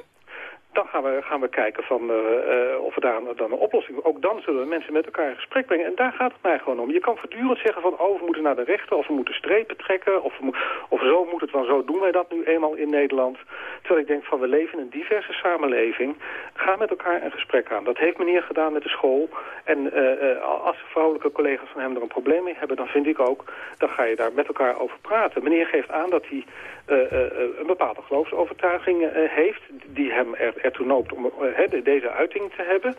Dan gaan we, gaan we kijken van, eh, eh, of we daar dan een oplossing... Ook dan zullen we mensen met elkaar in gesprek brengen. En daar gaat het mij gewoon om. Je kan voortdurend zeggen van... oh, we moeten naar de rechter, of we moeten strepen trekken... of, of zo moet het, want zo doen wij dat nu eenmaal in Nederland. Terwijl ik denk van, we leven in een diverse samenleving. Ga met elkaar een gesprek aan. Dat heeft meneer gedaan met de school. En eh, als vrouwelijke collega's van hem er een probleem mee hebben... dan vind ik ook, dan ga je daar met elkaar over praten. Meneer geeft aan dat hij een bepaalde geloofsovertuiging heeft... die hem er, ertoe noopt om eh, deze uiting te hebben...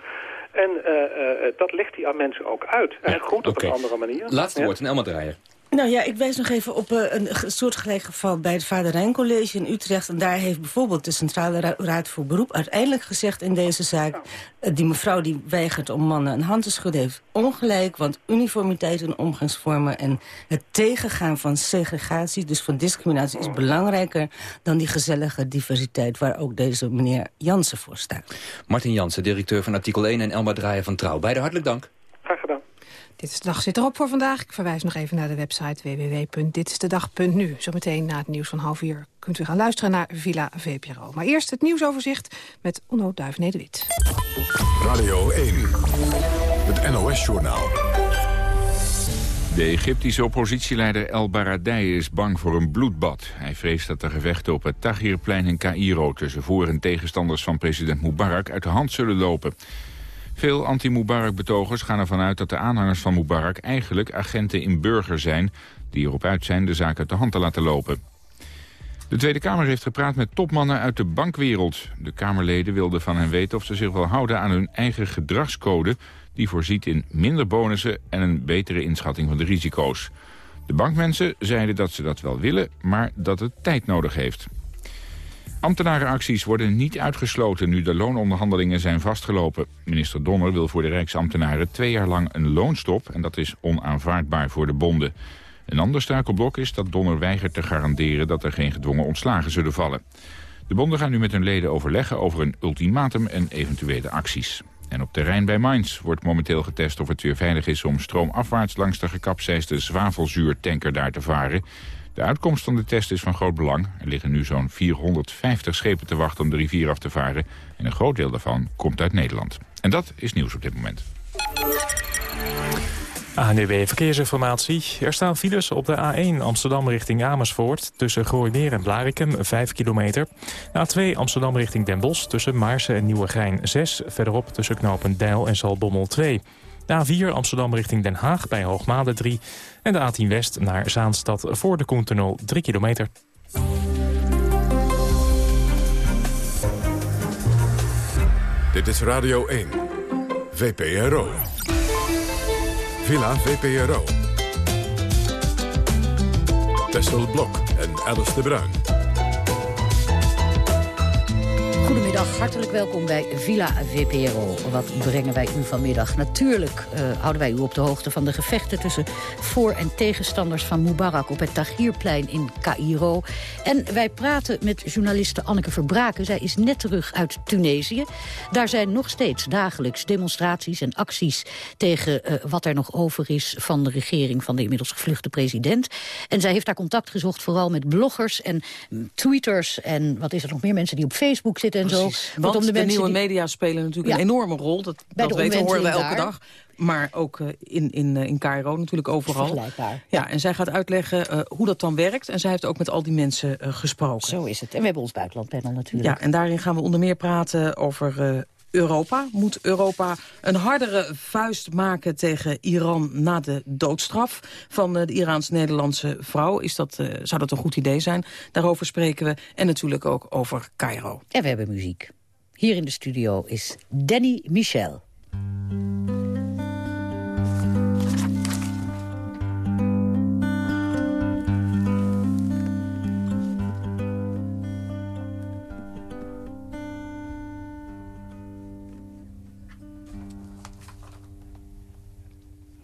En eh, eh, dat legt hij aan mensen ook uit. En goed op een andere manier. Laatste woord, een Elma Draaier. Nou ja, ik wijs nog even op eh, een ge- soortgelijk geval bij het Vader Rijn College in Utrecht. En daar heeft bijvoorbeeld de Centrale Ra- Raad voor Beroep uiteindelijk gezegd in deze zaak... eh, die mevrouw die weigert om mannen een hand te schudden heeft ongelijk... want uniformiteit in omgangsvormen en het tegengaan van segregatie... dus van discriminatie is belangrijker dan die gezellige diversiteit... waar ook deze meneer Jansen voor staat. Martin Jansen, directeur van artikel 1 en Elma Draaier van Trouw. Beide hartelijk dank. Dit is de dag zit erop voor vandaag. Ik verwijs nog even naar de website www.ditistedag.nu. Zometeen na het nieuws van half uur kunt u gaan luisteren naar Villa VPRO. Maar eerst het nieuwsoverzicht met Onno Duif-Nederwit. Radio 1, het NOS-journaal. De Egyptische oppositieleider El Baradei is bang voor een bloedbad. Hij vreest dat de gevechten op het Tahrirplein in Cairo... tussen voor- en tegenstanders van president Mubarak uit de hand zullen lopen. Veel anti-Mubarak-betogers gaan ervan uit dat de aanhangers van Mubarak... eigenlijk agenten in burger zijn die erop uit zijn de zaak de hand te laten lopen. De Tweede Kamer heeft gepraat met topmannen uit de bankwereld. De Kamerleden wilden van hen weten of ze zich wel houden aan hun eigen gedragscode... die voorziet in minder bonussen en een betere inschatting van de risico's. De bankmensen zeiden dat ze dat wel willen, maar dat het tijd nodig heeft. Ambtenarenacties worden niet uitgesloten nu de loononderhandelingen zijn vastgelopen. Minister Donner wil voor de Rijksambtenaren twee jaar lang een loonstop... en dat is onaanvaardbaar voor de bonden. Een ander struikelblok is dat Donner weigert te garanderen... dat er geen gedwongen ontslagen zullen vallen. De bonden gaan nu met hun leden overleggen over een ultimatum en eventuele acties. En op terrein bij Mainz wordt momenteel getest of het weer veilig is... om stroomafwaarts langs de gekapseisde zwavelzuurtanker daar te varen... De uitkomst van de test is van groot belang. Er liggen nu zo'n 450 schepen te wachten om de rivier af te varen. En een groot deel daarvan komt uit Nederland. En dat is nieuws op dit moment. ANWB Verkeersinformatie. Er staan files op de A1 Amsterdam richting Amersfoort... tussen Gooimeer en Blarikum, 5 kilometer. De A2 Amsterdam richting Den Bosch tussen Maarsen en Nieuwegein, 6. Verderop tussen knopen Deil en Zalbommel, 2. De A4 Amsterdam richting Den Haag bij Hoogmade 3. En de A10 West naar Zaanstad voor de Koentunnel, 3 kilometer. Dit is Radio 1, VPRO. Villa VPRO. Tessel Blok en Alice de Bruin. Goedemiddag, hartelijk welkom bij Villa VPRO. Wat brengen wij u vanmiddag? Natuurlijk eh, houden wij u op de hoogte van de gevechten... tussen voor- en tegenstanders van Mubarak op het Tahrirplein in Cairo. En wij praten met journaliste Anneke Verbraken. Zij is net terug uit Tunesië. Daar zijn nog steeds dagelijks demonstraties en acties... tegen eh, wat er nog over is van de regering van de inmiddels gevluchte president. En zij heeft daar contact gezocht vooral met bloggers en mm, tweeters... en wat is er nog meer, mensen die op Facebook zitten en zo. Precies, Want de, nieuwe die- media spelen natuurlijk een enorme rol. Dat, dat weten, horen we elke dag. Maar ook eh, in, in, eh, in Cairo natuurlijk overal. Vergelijkbaar. Ja, en zij gaat uitleggen eh, hoe dat dan werkt. En zij heeft ook met al die mensen gesproken. Zo is het. En we hebben ons buitenlandpanel natuurlijk. Ja, en daarin gaan we onder meer praten over Europa. Moet Europa een hardere vuist maken tegen Iran na de doodstraf van eh, de Iraans-Nederlandse vrouw? Is dat, eh, zou dat een goed idee zijn? Daarover spreken we. En natuurlijk ook over Cairo. En we hebben muziek. Hier in de studio is Danny Michel.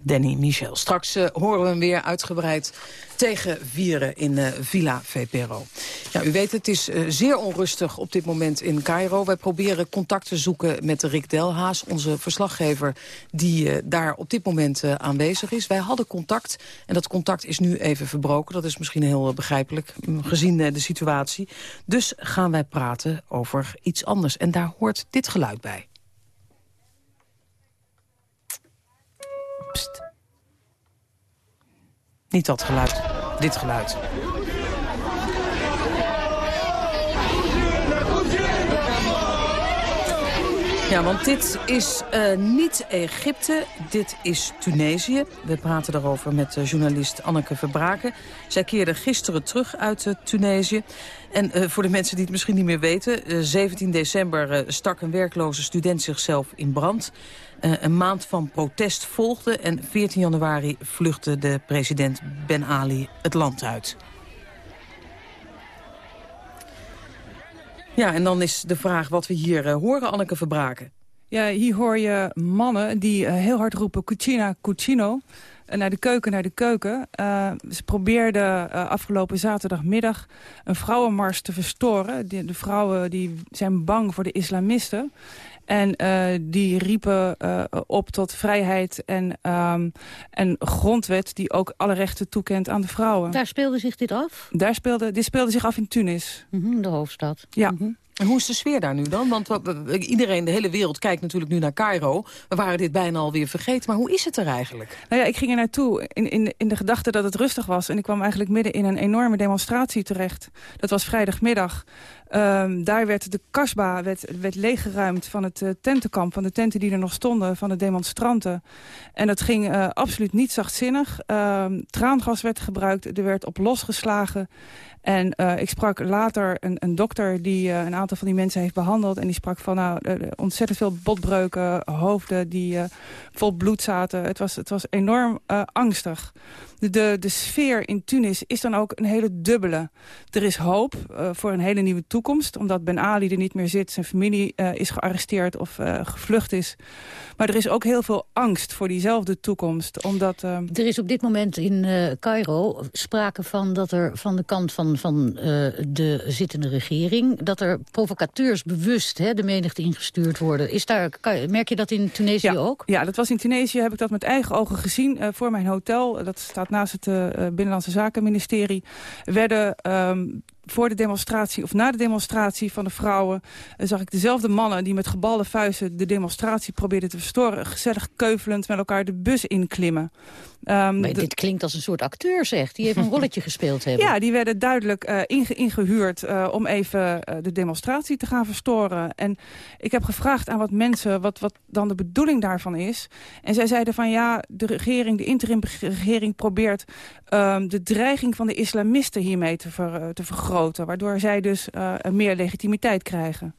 Danny Michel. Straks uh, horen we hem weer uitgebreid tegen vieren in uh, Villa VPRO. Ja, u weet, het is uh, zeer onrustig op dit moment in Cairo. Wij proberen contact te zoeken met Rick Delhaas, onze verslaggever... die daar op dit moment aanwezig is. Wij hadden contact en dat contact is nu even verbroken. Dat is misschien heel begrijpelijk, mm, gezien de situatie. Dus gaan wij praten over iets anders. En daar hoort dit geluid bij. Pst. Niet dat geluid, dit geluid. Ja, want dit is uh, niet Egypte, dit is Tunesië. We praten daarover met uh, journalist Anneke Verbraken. Zij keerde gisteren terug uit uh, Tunesië. En voor de mensen die het misschien niet meer weten... 17 december stak een werkloze student zichzelf in brand. een maand van protest volgde en 14 januari vluchtte de president Ben Ali het land uit. Ja, en dan is de vraag wat we hier uh, horen, Anneke Verbraken. Ja, hier hoor je mannen die uh, heel hard roepen cucina, cucino. Uh, naar de keuken, naar de keuken. ze probeerden afgelopen zaterdagmiddag een vrouwenmars te verstoren. De, de vrouwen die zijn bang voor de islamisten. En uh, die riepen uh, op tot vrijheid en, um, en grondwet... die ook alle rechten toekent aan de vrouwen. Daar speelde zich dit af? Daar speelde, dit speelde zich af in Tunis. Mm -hmm, de hoofdstad. Ja. Mm -hmm. En hoe is de sfeer daar nu dan? Want iedereen, de hele wereld kijkt natuurlijk nu naar Cairo. We waren dit bijna alweer vergeten, maar hoe is het er eigenlijk? Nou ja, ik ging er naartoe in, in, in de gedachte dat het rustig was. En ik kwam eigenlijk midden in een enorme demonstratie terecht. Dat was vrijdagmiddag. Um, daar werd de kasba werd, leeggeruimd van het uh, tentenkamp... van de tenten die er nog stonden, van de demonstranten. En dat ging uh, absoluut niet zachtzinnig. Um, traangas werd gebruikt, er werd op losgeslagen. En uh, ik sprak later een, een dokter die een aantal van die mensen heeft behandeld. En die sprak van nou, ontzettend veel botbreuken, hoofden die vol bloed zaten. Het was, het was enorm angstig. De, de, sfeer in Tunis is dan ook een hele dubbele. Er is hoop voor een hele nieuwe toekomst. Omdat Ben Ali er niet meer zit, zijn familie is gearresteerd of gevlucht is. Maar er is ook heel veel angst voor diezelfde toekomst. Omdat, er is op dit moment in Cairo sprake van dat er van de kant van van de zittende regering... dat er provocateurs bewust hè, de menigte ingestuurd worden. Is daar, merk je dat in Tunesië ja, ook? Ja, dat was in Tunesië, heb ik dat met eigen ogen gezien. Voor mijn hotel, dat staat naast het uh, Binnenlandse Zakenministerie... werden um, voor de demonstratie of na de demonstratie van de vrouwen... Uh, zag ik dezelfde mannen die met gebalde vuisten de demonstratie probeerden te verstoren... gezellig keuvelend met elkaar de bus inklimmen. Um, maar dit klinkt als een soort acteur, zeg. Die even een rolletje [laughs] gespeeld hebben. Ja, die werden duidelijk uh, inge ingehuurd uh, om even de demonstratie te gaan verstoren. En ik heb gevraagd aan wat mensen wat, wat dan de bedoeling daarvan is. En zij zeiden van ja, de regering, de interimregering probeert um, de dreiging van de islamisten hiermee te, ver, te vergroten. Waardoor zij dus meer legitimiteit krijgen.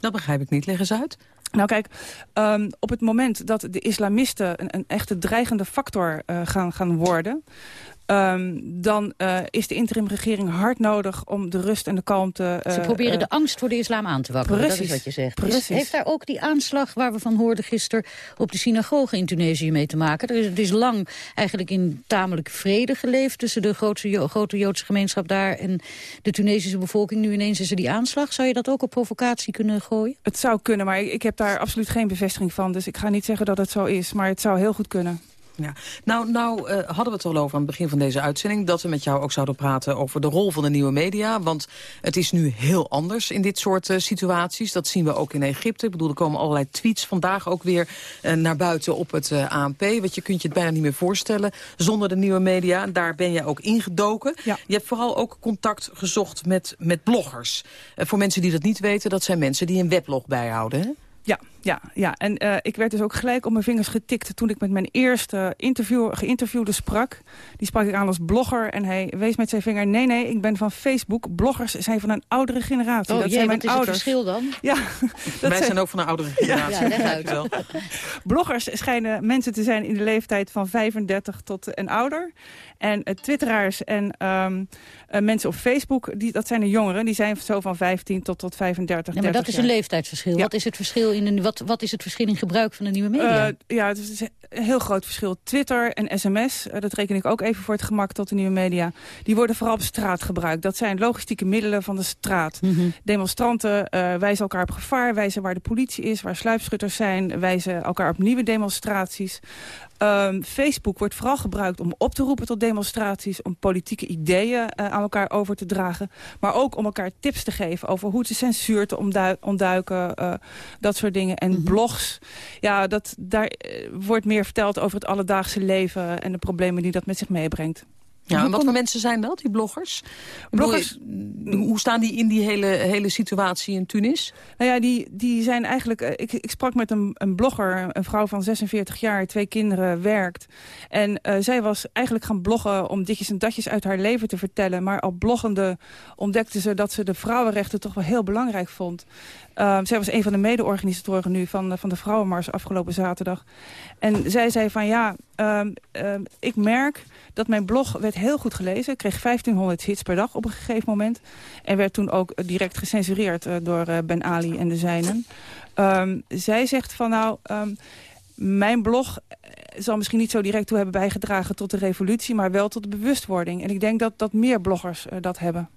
Dat begrijp ik niet. Leg eens uit. Nou kijk, um, op het moment dat de islamisten een, een echte dreigende factor uh, gaan, gaan worden... Um, dan uh, is de interimregering hard nodig om de rust en de kalmte... Uh, Ze proberen de angst voor de islam aan te wakkeren, precies, dat is wat je zegt. Precies. Heeft daar ook die aanslag waar we van hoorden gisteren op de synagoge in Tunesië mee te maken? Er is, het is lang eigenlijk in tamelijk vrede geleefd tussen de grote, grote Joodse gemeenschap daar en de Tunesische bevolking. Nu ineens is er die aanslag. Zou je dat ook op provocatie kunnen gooien? Het zou kunnen, maar ik, ik heb daar absoluut geen bevestiging van. Dus ik ga niet zeggen dat het zo is, maar het zou heel goed kunnen. Ja. Nou, nou uh, hadden we het al over aan het begin van deze uitzending... dat we met jou ook zouden praten over de rol van de nieuwe media. Want het is nu heel anders in dit soort uh, situaties. Dat zien we ook in Egypte. Ik bedoel, er komen allerlei tweets vandaag ook weer uh, naar buiten op het ANP. Want je kunt je het bijna niet meer voorstellen zonder de nieuwe media. Daar ben je ook ingedoken. Ja. Je hebt vooral ook contact gezocht met, met bloggers. voor mensen die dat niet weten, dat zijn mensen die een weblog bijhouden, hè? Ja, ja, ja. En uh, ik werd dus ook gelijk op mijn vingers getikt toen ik met mijn eerste interview, geïnterviewde sprak. Die sprak ik aan als blogger en hij wees met zijn vinger... nee, nee, ik ben van Facebook. Bloggers zijn van een oudere generatie. Oh dat jee, zijn mijn wat is ouders. het verschil dan? [laughs] Ja, dat Wij zijn ook van een oudere generatie. Ja, leg uit. [laughs] Bloggers schijnen mensen te zijn in de leeftijd van 35 tot en ouder. En uh, twitteraars en um, uh, mensen op Facebook, die, dat zijn de jongeren. Die zijn zo van 15 tot, tot 35, ja, maar dat is jaar. een leeftijdsverschil. Ja. Wat is het verschil in de... Wat is het verschil in gebruik van de nieuwe media? Uh, ja, het is een heel groot verschil. Twitter en sms, uh, dat reken ik ook even voor het gemak tot de nieuwe media... die worden vooral op straat gebruikt. Dat zijn logistieke middelen van de straat. Mm -hmm. Demonstranten uh, wijzen elkaar op gevaar, wijzen waar de politie is... waar sluipschutters zijn, wijzen elkaar op nieuwe demonstraties. Um, Facebook wordt vooral gebruikt om op te roepen tot demonstraties... om politieke ideeën uh, aan elkaar over te dragen. Maar ook om elkaar tips te geven over hoe de censuur te ontduiken. Uh, dat soort dingen. En mm -hmm. blogs, ja, dat, daar uh, wordt meer verteld over het alledaagse leven... en de problemen die dat met zich meebrengt. Ja, en wat voor mensen zijn dat, die bloggers? bloggers hoe staan die in die hele, hele situatie in Tunis? Nou ja, die, die zijn eigenlijk... Ik, ik sprak met een, een blogger, een vrouw van 46 jaar, twee kinderen, werkt. En uh, zij was eigenlijk gaan bloggen om ditjes en datjes uit haar leven te vertellen. Maar al bloggende ontdekte ze dat ze de vrouwenrechten toch wel heel belangrijk vond. Uh, zij was een van de mede-organisatoren nu van, van de Vrouwenmars afgelopen zaterdag. En zij zei van ja, uh, uh, ik merk dat mijn blog werd heel goed gelezen. Ik kreeg 1500 hits per dag op een gegeven moment. En werd toen ook direct gecensureerd uh, door uh, Ben Ali en de zijnen. Um, zij zegt van nou, um, mijn blog zal misschien niet zo direct toe hebben bijgedragen tot de revolutie... maar wel tot de bewustwording. En ik denk dat, dat meer bloggers dat hebben.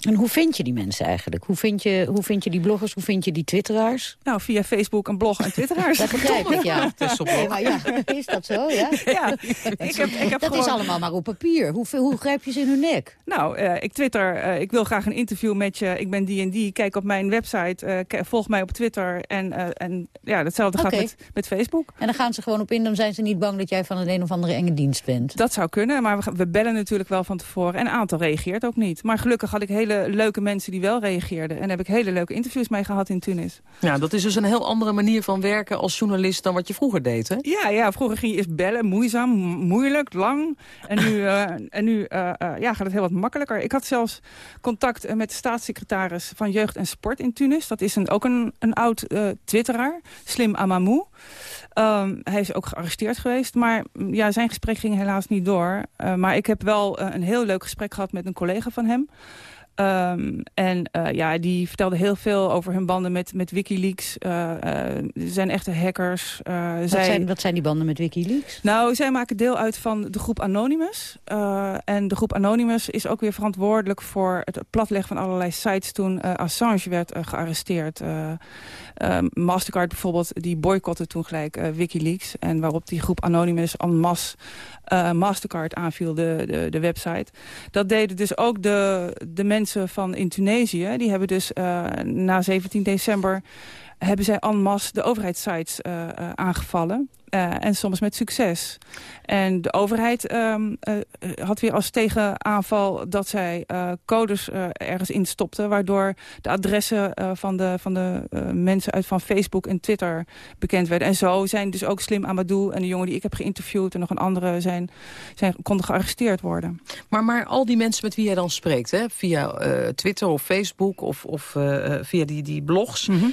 En hoe vind je die mensen eigenlijk? Hoe vind je, hoe vind je die bloggers? Hoe vind je die twitteraars? Nou, via Facebook een blog en twitteraars. [laughs] dat begrijp ik, ja. [laughs] ja, ja. Is dat zo, ja? [laughs] ja ik heb, ik heb dat gewoon... is allemaal maar op papier. Hoe, hoe grijp je ze in hun nek? Nou, uh, ik twitter. Uh, ik wil graag een interview met je. Ik ben die en die. Kijk op mijn website. Uh, volg mij op Twitter. En, en ja, hetzelfde okay. gaat met, met Facebook. En dan gaan ze gewoon op in. Dan zijn ze niet bang dat jij van een een of andere enge dienst bent. Dat zou kunnen. Maar we, we bellen natuurlijk wel van tevoren. En een aantal reageert ook niet. Maar gelukkig had ik hele leuke mensen die wel reageerden. En daar heb ik hele leuke interviews mee gehad in Tunis. Ja, dat is dus een heel andere manier van werken als journalist dan wat je vroeger deed, hè? Ja, ja vroeger ging je eerst bellen, moeizaam, moeilijk, lang. En nu, uh, [laughs] en nu uh, uh, ja, gaat het heel wat makkelijker. Ik had zelfs contact met de staatssecretaris van Jeugd en Sport in Tunis. Dat is een, ook een, een oud twitteraar, Slim Amamou. Um, hij is ook gearresteerd geweest, maar ja, zijn gesprek ging helaas niet door. maar ik heb wel een heel leuk gesprek gehad met een collega van hem. Um, en uh, ja, die vertelde heel veel over hun banden met, met Wikileaks. Uh, uh, ze zijn echte hackers. wat, zij... zijn, wat zijn die banden met Wikileaks? Nou, zij maken deel uit van de groep Anonymous. en de groep Anonymous is ook weer verantwoordelijk voor het platleggen van allerlei sites toen Assange werd gearresteerd. Mastercard bijvoorbeeld, die boycotte toen gelijk Wikileaks. En waarop die groep Anonymous en uh, Mastercard aanviel, de, de, website. Dat deden dus ook de, de mensen van in Tunesië. Die hebben dus uh, na 17 december hebben zij en masse de overheidssites aangevallen. Uh, en soms met succes. En de overheid um, uh, had weer als tegenaanval dat zij uh, codes ergens instopte... waardoor de adressen van de, van de mensen uit van Facebook en Twitter bekend werden. En zo zijn dus ook Slim Amadou en de jongen die ik heb geïnterviewd... en nog een andere zijn, zijn, konden gearresteerd worden. Maar, maar al die mensen met wie jij dan spreekt... Hè, via Twitter of Facebook of, of via die, die blogs... Mm -hmm.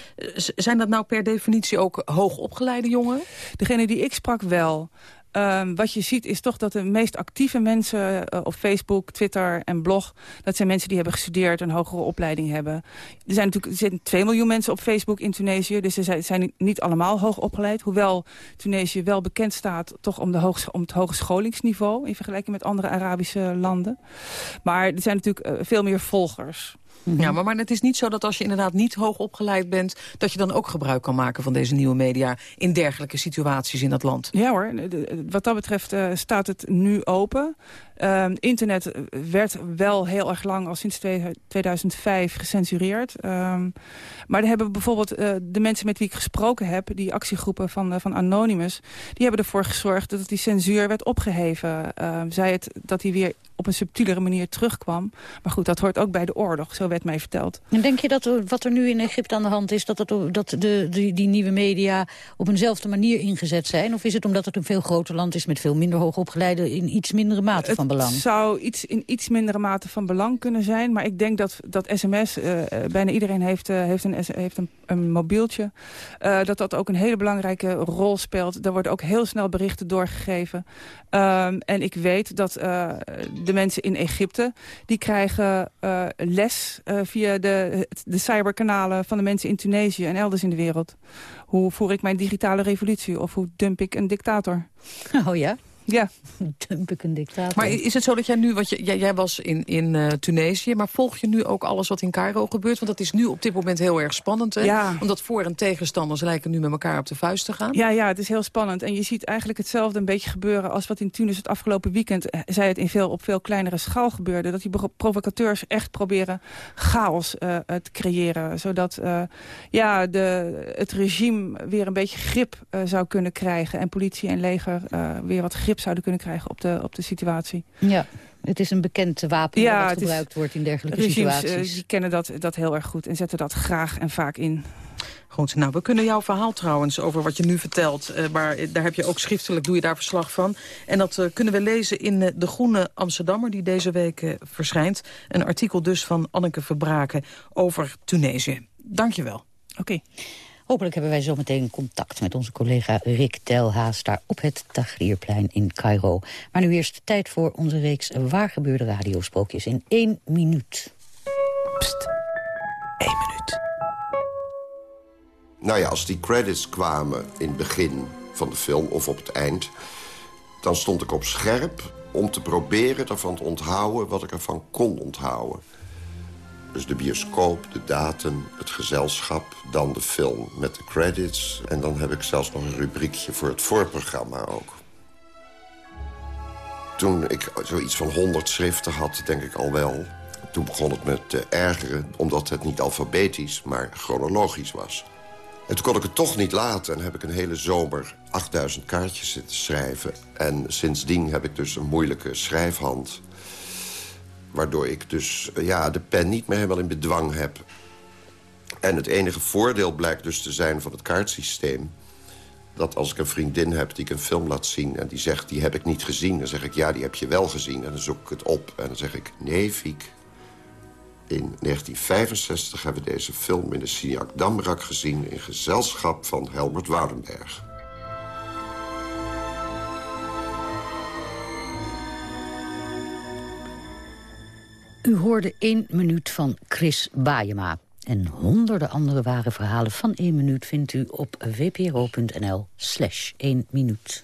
zijn dat nou per definitie ook hoogopgeleide jongeren? Degene die ik sprak wel. Um, wat je ziet is toch dat de meest actieve mensen uh, op Facebook, Twitter en blog... dat zijn mensen die hebben gestudeerd, een hogere opleiding hebben. Er zijn natuurlijk er zitten 2 miljoen mensen op Facebook in Tunesië... dus ze zijn, niet allemaal hoog opgeleid. Hoewel Tunesië wel bekend staat toch om, de hoog, om het hogescholingsniveau... in vergelijking met andere Arabische landen. Maar er zijn natuurlijk uh, veel meer volgers... Ja, maar, maar het is niet zo dat als je inderdaad niet hoog opgeleid bent... dat je dan ook gebruik kan maken van deze nieuwe media... in dergelijke situaties in dat land. Ja hoor, wat dat betreft uh, staat het nu open. Uh, internet werd wel heel erg lang, al sinds 2005, gecensureerd. Uh, maar daar hebben bijvoorbeeld uh, de mensen met wie ik gesproken heb... die actiegroepen van, uh, van Anonymous... die hebben ervoor gezorgd dat die censuur werd opgeheven. zij het dat hij weer op een subtielere manier terugkwam. Maar goed, dat hoort ook bij de oorlog, zo werd mij verteld. En denk je dat wat er nu in Egypte aan de hand is... dat, het, dat de, die, die nieuwe media op eenzelfde manier ingezet zijn? Of is het omdat het een veel groter land is... met veel minder hoogopgeleide in iets mindere mate van Het zou iets, in iets mindere mate van belang kunnen zijn. Maar ik denk dat, dat sms, uh, bijna iedereen heeft, uh, heeft, een, heeft een, een mobieltje... Uh, dat dat ook een hele belangrijke rol speelt. Daar worden ook heel snel berichten doorgegeven. Um, en ik weet dat de mensen in Egypte... die krijgen les via de, de cyberkanalen van de mensen in Tunesië... en elders in de wereld. Hoe voer ik mijn digitale revolutie? Of hoe dump ik een dictator? [laughs] Oh ja? Ja. [laughs] Dump ik een dictator. Maar is het zo dat jij nu, want jij, jij was in, in uh, Tunesië... maar volg je nu ook alles wat in Cairo gebeurt? Want dat is nu op dit moment heel erg spannend. Hè? Ja. Omdat voor- en tegenstanders lijken nu met elkaar op de vuist te gaan. Ja, ja, het is heel spannend. En je ziet eigenlijk hetzelfde een beetje gebeuren... als wat in Tunis het afgelopen weekend... Eh, zij het in veel, op veel kleinere schaal gebeurde. Dat die provocateurs echt proberen chaos uh, te creëren. Zodat uh, ja, de, het regime weer een beetje grip zou kunnen krijgen. En politie en leger weer wat grip zouden kunnen krijgen op de, op de situatie. Ja, het is een bekend wapen ja, dat gebruikt wordt in dergelijke regimes, situaties. Uh, die kennen dat, dat heel erg goed en zetten dat graag en vaak in. Goed, nou, we kunnen jouw verhaal trouwens over wat je nu vertelt. Uh, maar daar heb je ook schriftelijk, doe je daar verslag van. En dat uh, kunnen we lezen in uh, De Groene Amsterdammer, die deze week verschijnt. Een artikel dus van Anneke Verbraken over Tunesië. Dank je wel. Oké. Okay. Hopelijk hebben wij zometeen contact met onze collega Rick Telhaas... daar op het Tagrierplein in Cairo. Maar nu eerst tijd voor onze reeks Waar gebeurde radiosprookjes in één minuut. Pst, één minuut. Nou ja, als die credits kwamen in het begin van de film of op het eind... dan stond ik op scherp om te proberen ervan te onthouden... wat ik ervan kon onthouden. Dus de bioscoop, de datum, het gezelschap, dan de film met de credits. En dan heb ik zelfs nog een rubriekje voor het voorprogramma ook. Toen ik zoiets van 100 schriften had, denk ik al wel... toen begon het me te ergeren, omdat het niet alfabetisch, maar chronologisch was. En toen kon ik het toch niet laten en heb ik een hele zomer 8000 kaartjes zitten schrijven. En sindsdien heb ik dus een moeilijke schrijfhand... Waardoor ik dus ja, de pen niet meer helemaal in bedwang heb. En het enige voordeel blijkt dus te zijn van het kaartsysteem... dat als ik een vriendin heb die ik een film laat zien... en die zegt, die heb ik niet gezien, dan zeg ik, ja, die heb je wel gezien. En dan zoek ik het op en dan zeg ik, nee, Fiek... in 1965 hebben we deze film in de Signac Damrak gezien... in gezelschap van Helmert Woudenberg. U hoorde één minuut van Chris Baayema. En honderden andere ware verhalen van één minuut vindt u op vpro.nl slash 1 minuut.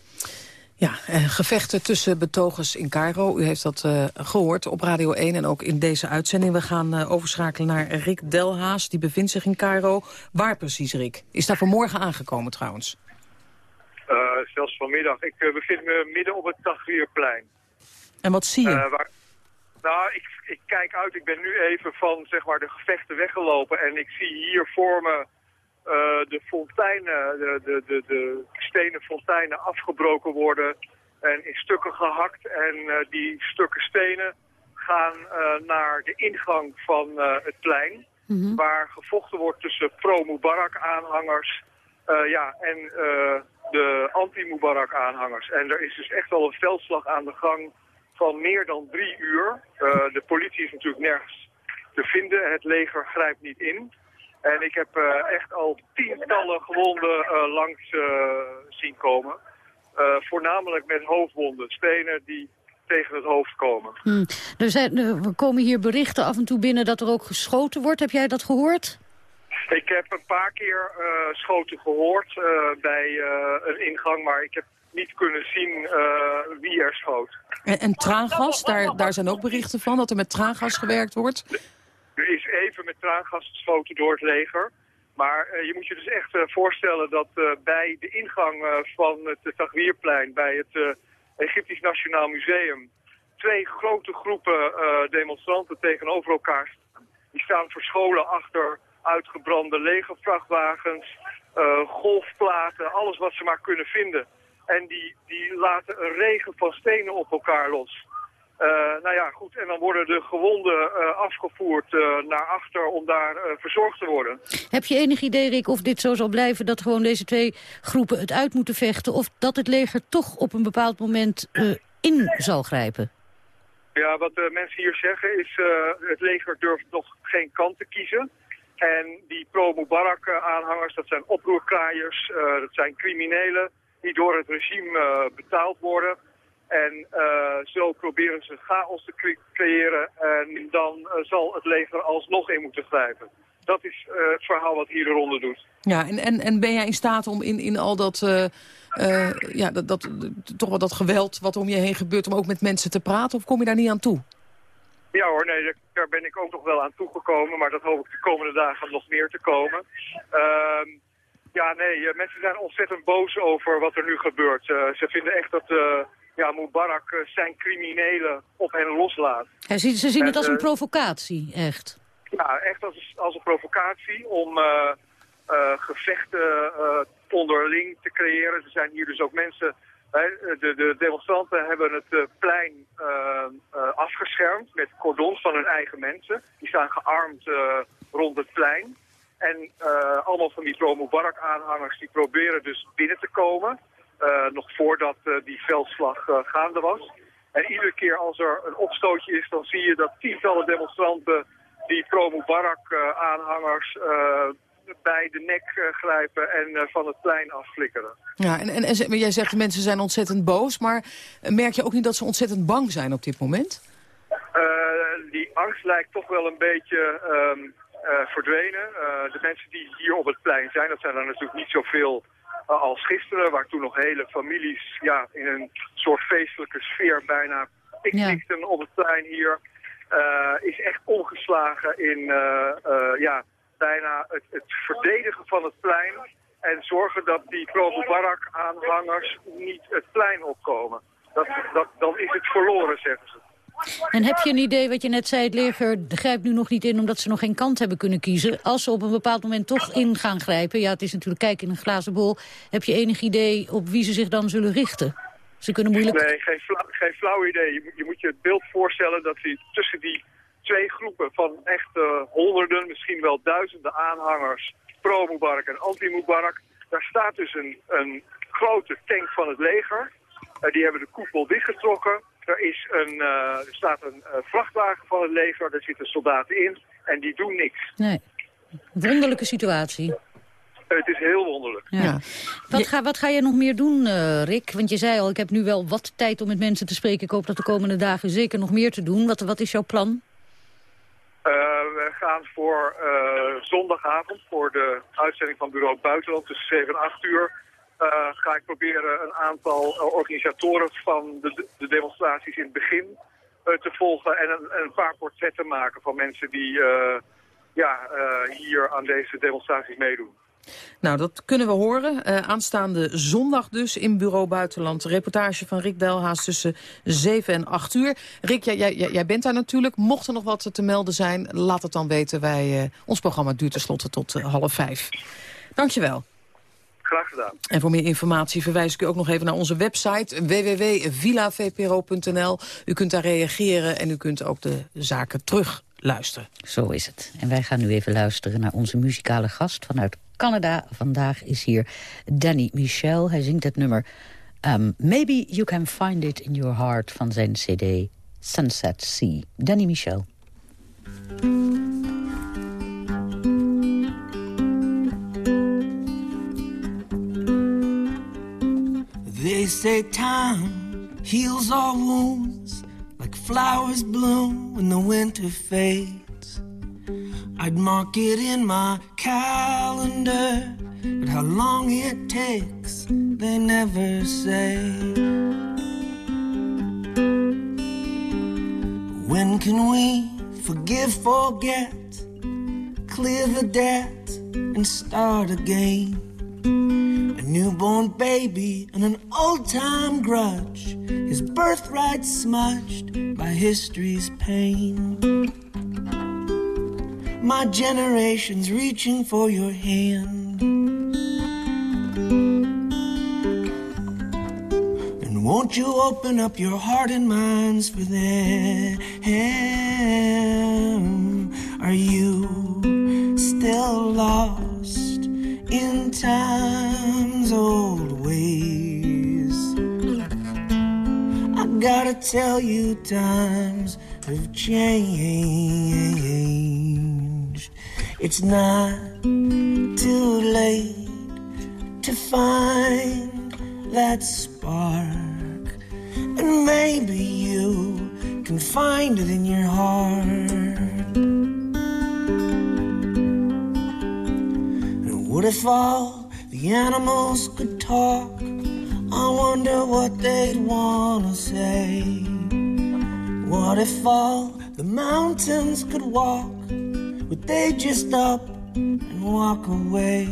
Ja, eh, gevechten tussen betogers in Cairo. U heeft dat uh, gehoord op Radio 1 en ook in deze uitzending. We gaan uh, overschakelen naar Rick Delhaas, die bevindt zich in Cairo. Waar precies, Rick? Is daar vanmorgen aangekomen trouwens? Uh, zelfs vanmiddag. Ik bevind me midden op het Tahrirplein. En wat zie je? Waar... Nou, ik, ik kijk uit. Ik ben nu even van zeg maar, de gevechten weggelopen. En ik zie hier voor me uh, de fonteinen, de, de, de, de stenen fonteinen afgebroken worden. En in stukken gehakt. En uh, die stukken stenen gaan uh, naar de ingang van het plein. Mm -hmm. Waar gevochten wordt tussen pro-Mubarak-aanhangers ja, en de anti-Mubarak aanhangers. En er is dus echt al een veldslag aan de gang van meer dan drie uur. Uh, de politie is natuurlijk nergens te vinden. Het leger grijpt niet in. En ik heb uh, echt al tientallen gewonden uh, langs zien komen. voornamelijk met hoofdwonden, stenen die tegen het hoofd komen. Hmm. Er zijn, er komen hier berichten af en toe binnen dat er ook geschoten wordt. Heb jij dat gehoord? Ik heb een paar keer schoten gehoord bij een ingang, maar ik heb niet kunnen zien uh, wie er schoot. En, en traangas, daar, daar zijn ook berichten van, dat er met traangas gewerkt wordt? Er is even met traangas geschoten door het leger. Maar uh, je moet je dus echt uh, voorstellen dat bij de ingang van het Tahrirplein, bij het Egyptisch Nationaal Museum, twee grote groepen demonstranten tegenover elkaar staan. Die staan verscholen achter uitgebrande legervrachtwagens, golfplaten, alles wat ze maar kunnen vinden. En die, die laten een regen van stenen op elkaar los. Uh, nou ja, goed. En dan worden de gewonden uh, afgevoerd uh, naar achter om daar verzorgd te worden. Heb je enig idee, Rick, of dit zo zal blijven... dat gewoon deze twee groepen het uit moeten vechten... of dat het leger toch op een bepaald moment in zal grijpen? Ja, wat de mensen hier zeggen is, het leger durft nog geen kant te kiezen. En die pro-Mubarak-aanhangers, dat zijn oproerkraaiers, dat zijn criminelen die door het regime uh, betaald worden. En zo proberen ze chaos te creëren en dan zal het leger alsnog in moeten grijpen. Dat is het verhaal wat hier de ronde doet. Ja, en, en, en ben jij in staat om in, in al dat, ja, dat, dat, toch wel dat geweld wat om je heen gebeurt... om ook met mensen te praten, of kom je daar niet aan toe? Ja hoor, nee, daar ben ik ook nog wel aan toegekomen, maar dat hoop ik de komende dagen nog meer te komen. Uh, ja, nee, mensen zijn ontzettend boos over wat er nu gebeurt. Uh, ze vinden echt dat uh, ja, Mubarak zijn criminelen op hen loslaat. Ze, ze zien en, het als een provocatie, echt? Ja, echt als, als een provocatie om gevechten onderling te creëren. Er zijn hier dus ook mensen de, de, demonstranten hebben het plein afgeschermd met cordons van hun eigen mensen. Die staan gearmd rond het plein. En allemaal van die pro-Mubarak-aanhangers die proberen dus binnen te komen. nog voordat die veldslag gaande was. En iedere keer als er een opstootje is, dan zie je dat tientallen demonstranten die pro-Mubarak-aanhangers bij de nek eh, grijpen en eh, van het plein afflikkeren. Ja, en, en, en jij zegt de mensen zijn ontzettend boos, maar merk je ook niet dat ze ontzettend bang zijn op dit moment? Uh, die angst lijkt toch wel een beetje um, uh, verdwenen. Uh, de mensen die hier op het plein zijn, dat zijn er natuurlijk niet zoveel als gisteren, waar toen nog hele families ja, in een soort feestelijke sfeer bijna picknickten ja. op het plein hier. is echt omgeslagen in ja, bijna het, het verdedigen van het plein en zorgen dat die pro-Mubarak-aanhangers niet het plein opkomen. Dat, dat, dan is het verloren, zeggen ze. En heb je een idee, wat je net zei, het leger grijpt nu nog niet in... omdat ze nog geen kant hebben kunnen kiezen. Als ze op een bepaald moment toch in gaan grijpen... ja, het is natuurlijk kijken in een glazen bol... heb je enig idee op wie ze zich dan zullen richten? Ze kunnen moeilijk... Nee, geen flauw, geen flauw idee. Je, je moet je het beeld voorstellen dat ze tussen die twee groepen van echt honderden, misschien wel duizenden aanhangers, pro-Mubarak en anti-Mubarak. Daar staat dus een, een grote tank van het leger. Die hebben de koepel dichtgetrokken. Er, is een, uh, er staat een uh, vrachtwagen van het leger, daar zitten soldaten in en die doen niks. Nee, wonderlijke situatie. Het is heel wonderlijk. Ja. Wat, ga, wat ga je nog meer doen, uh, Rick? Want je zei al, ik heb nu wel wat tijd om met mensen te spreken. Ik hoop dat de komende dagen zeker nog meer te doen. Wat, wat is jouw plan? Uh, we gaan voor uh, zondagavond, voor de uitzending van Bureau Buitenland tussen 7 en 8 uur, ga ik proberen een aantal organisatoren van de, de, demonstraties in het begin te volgen en een, een, paar portretten maken van mensen die ja, hier aan deze demonstraties meedoen. Nou, dat kunnen we horen. Aanstaande zondag dus in Bureau Buitenland. Reportage van Rick Delhaas tussen 7 en 8 uur. Rick, jij, jij, jij bent daar natuurlijk. Mocht er nog wat te melden zijn, laat het dan weten. Wij, ons programma duurt tenslotte tot uh, half vijf. Dankjewel. Graag gedaan. En voor meer informatie verwijs ik u ook nog even naar onze website www.villavpro.nl. U kunt daar reageren en u kunt ook de zaken terug luisteren. Zo is het. En wij gaan nu even luisteren naar onze muzikale gast vanuit Canada. Vandaag is hier Danny Michel. Hij zingt het nummer um, Maybe You Can Find It In Your Heart van zijn cd Sunset Sea. Danny Michel. They say time heals all wounds like flowers bloom when the winter fades. I'd mark it in my calendar, but how long it takes, they never say. When can we forgive, forget, clear the debt, and start again? A newborn baby and an old time grudge, his birthright smudged by history's pain. My generation's reaching for your hand. And won't you open up your heart and minds for them? Are you still lost in time's old ways? I gotta tell you times have changed. It's not too late to find that spark. And maybe you can find it in your heart. What if all the animals could talk? I wonder what they'd wanna say. What if all the mountains could walk? Would they just up and walk away?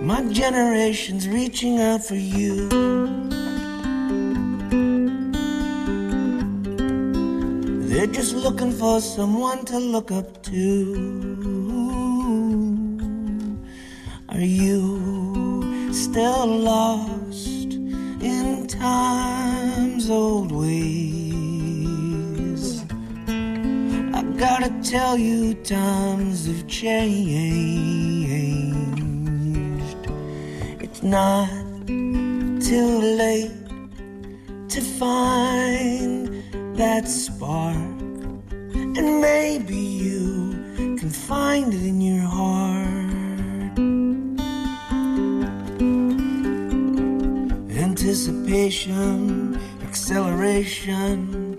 My generation's reaching out for you. They're just looking for someone to look up to. Are you still lost in time's old ways? I gotta tell you, times have changed. It's not too late to find that spark, and maybe you can find it in your heart. Anticipation, acceleration,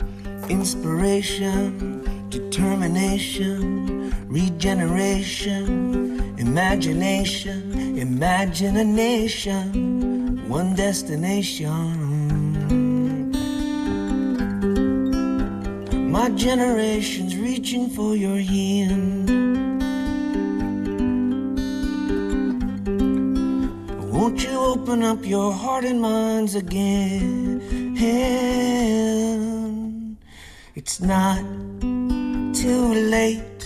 inspiration, determination, regeneration, imagination, imagine a nation, one destination. My generation's reaching for your hand. Won't you open up your heart and minds again? It's not too late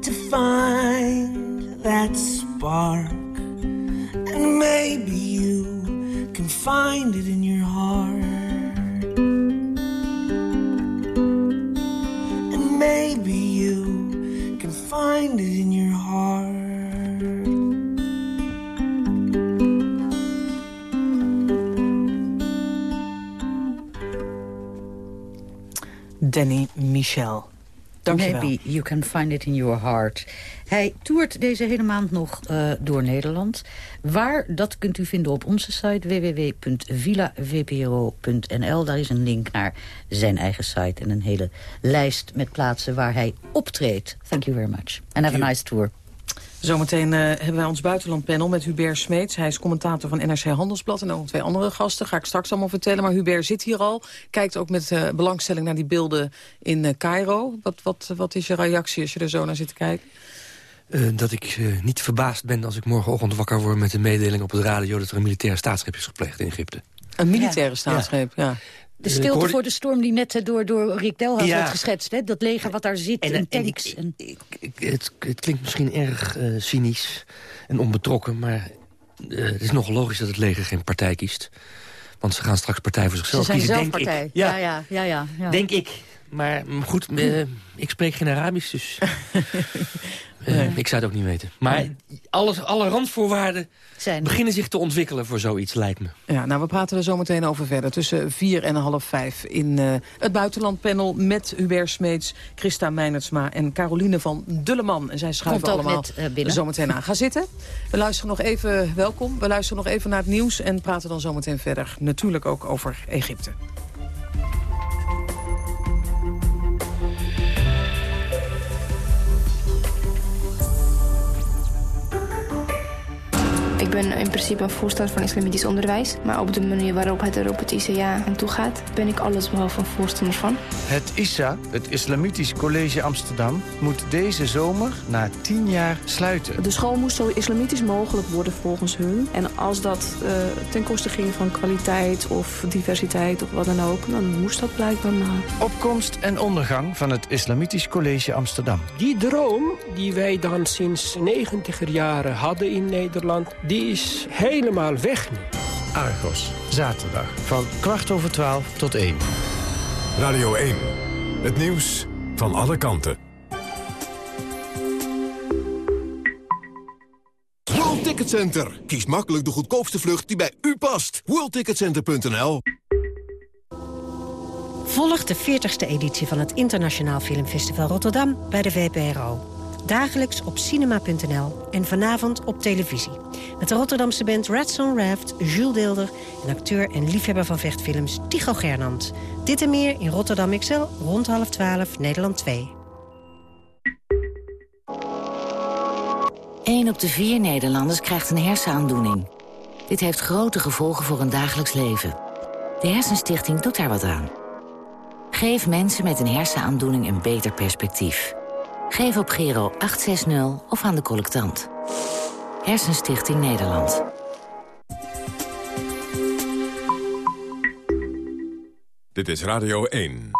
to find that spark. And maybe you can find it in your heart. And maybe you can find it in your Danny Michel. Dankjewel. Maybe you can find it in your heart. Hij toert deze hele maand nog uh, door Nederland. Waar, dat kunt u vinden op onze site www.villavpro.nl. Daar is een link naar zijn eigen site en een hele lijst met plaatsen waar hij optreedt. Thank you very much. And have a nice tour. Zometeen uh, hebben wij ons buitenlandpanel met Hubert Smeets. Hij is commentator van NRC Handelsblad en ook twee andere gasten. Ga ik straks allemaal vertellen. Maar Hubert zit hier al. Kijkt ook met uh, belangstelling naar die beelden in uh, Cairo. Wat, wat, wat is je reactie als je er zo naar zit te kijken? Uh, dat ik uh, niet verbaasd ben als ik morgenochtend wakker word... met de mededeling op het radio dat er een militaire staatsgreep is gepleegd in Egypte. Een militaire ja. staatsgreep, ja. De stilte hoorde... voor de storm die net door, door Rick Delhaas ja. werd geschetst. Hè? Dat leger wat daar zit en, in tanks. En ik, ik, ik, het, het, klinkt misschien erg uh, cynisch en onbetrokken... maar uh, het is nog logisch dat het leger geen partij kiest. Want ze gaan straks partij voor zichzelf ze zijn kiezen, zelf denk partij. ik. Ja, ja, ja, ja, ja. Denk ik. Maar goed, uh, [clears throat] ik spreek geen Arabisch, dus... [laughs] nee. Ik zou het ook niet weten. Maar nee. alles, alle randvoorwaarden Zijn. beginnen zich te ontwikkelen voor zoiets, lijkt me. Ja, nou, we praten er zo meteen over verder. Tussen vier en half vijf in uh, het buitenlandpanel... met Hubert Smeets, Christa Meinertsma en Caroline van Dulleman. En zij schuiven allemaal net, uh, zo meteen aan. Ga zitten. We luisteren nog even, welkom. We luisteren nog even naar het nieuws... en praten dan zo meteen verder natuurlijk ook over Egypte. Ben in principe een voorstander van islamitisch onderwijs. Maar op de manier waarop het er op het ICA aan toe gaat... ben ik alles behalve een voorstander van. Het ISA, het Islamitisch College Amsterdam... moet deze zomer na tien jaar sluiten. De school moest zo islamitisch mogelijk worden volgens hun. En als dat uh, ten koste ging van kwaliteit of diversiteit of wat dan ook... dan moest dat blijkbaar maar. Opkomst en ondergang van het Islamitisch College Amsterdam. Die droom die wij dan sinds negentiger jaren hadden in Nederland... die is helemaal weg nu. Argos, zaterdag van kwart over twaalf tot één. Radio 1, het nieuws van alle kanten. World Ticket Center. Kies makkelijk de goedkoopste vlucht die bij u past. WorldTicketCenter.nl Volg de 40ste editie van het Internationaal Filmfestival Rotterdam bij de VPRO. Dagelijks op cinema.nl en vanavond op televisie. Met de Rotterdamse band Redstone Raft, Jules Deelder... en acteur en liefhebber van vechtfilms Tycho Gernand. Dit en meer in Rotterdam XL rond half 12, Nederland 2. 1 op de vier Nederlanders krijgt een hersenaandoening. Dit heeft grote gevolgen voor hun dagelijks leven. De Hersenstichting doet daar wat aan. Geef mensen met een hersenaandoening een beter perspectief. Geef op Gero 860 of aan de collectant. Hersenstichting Nederland. Dit is Radio 1.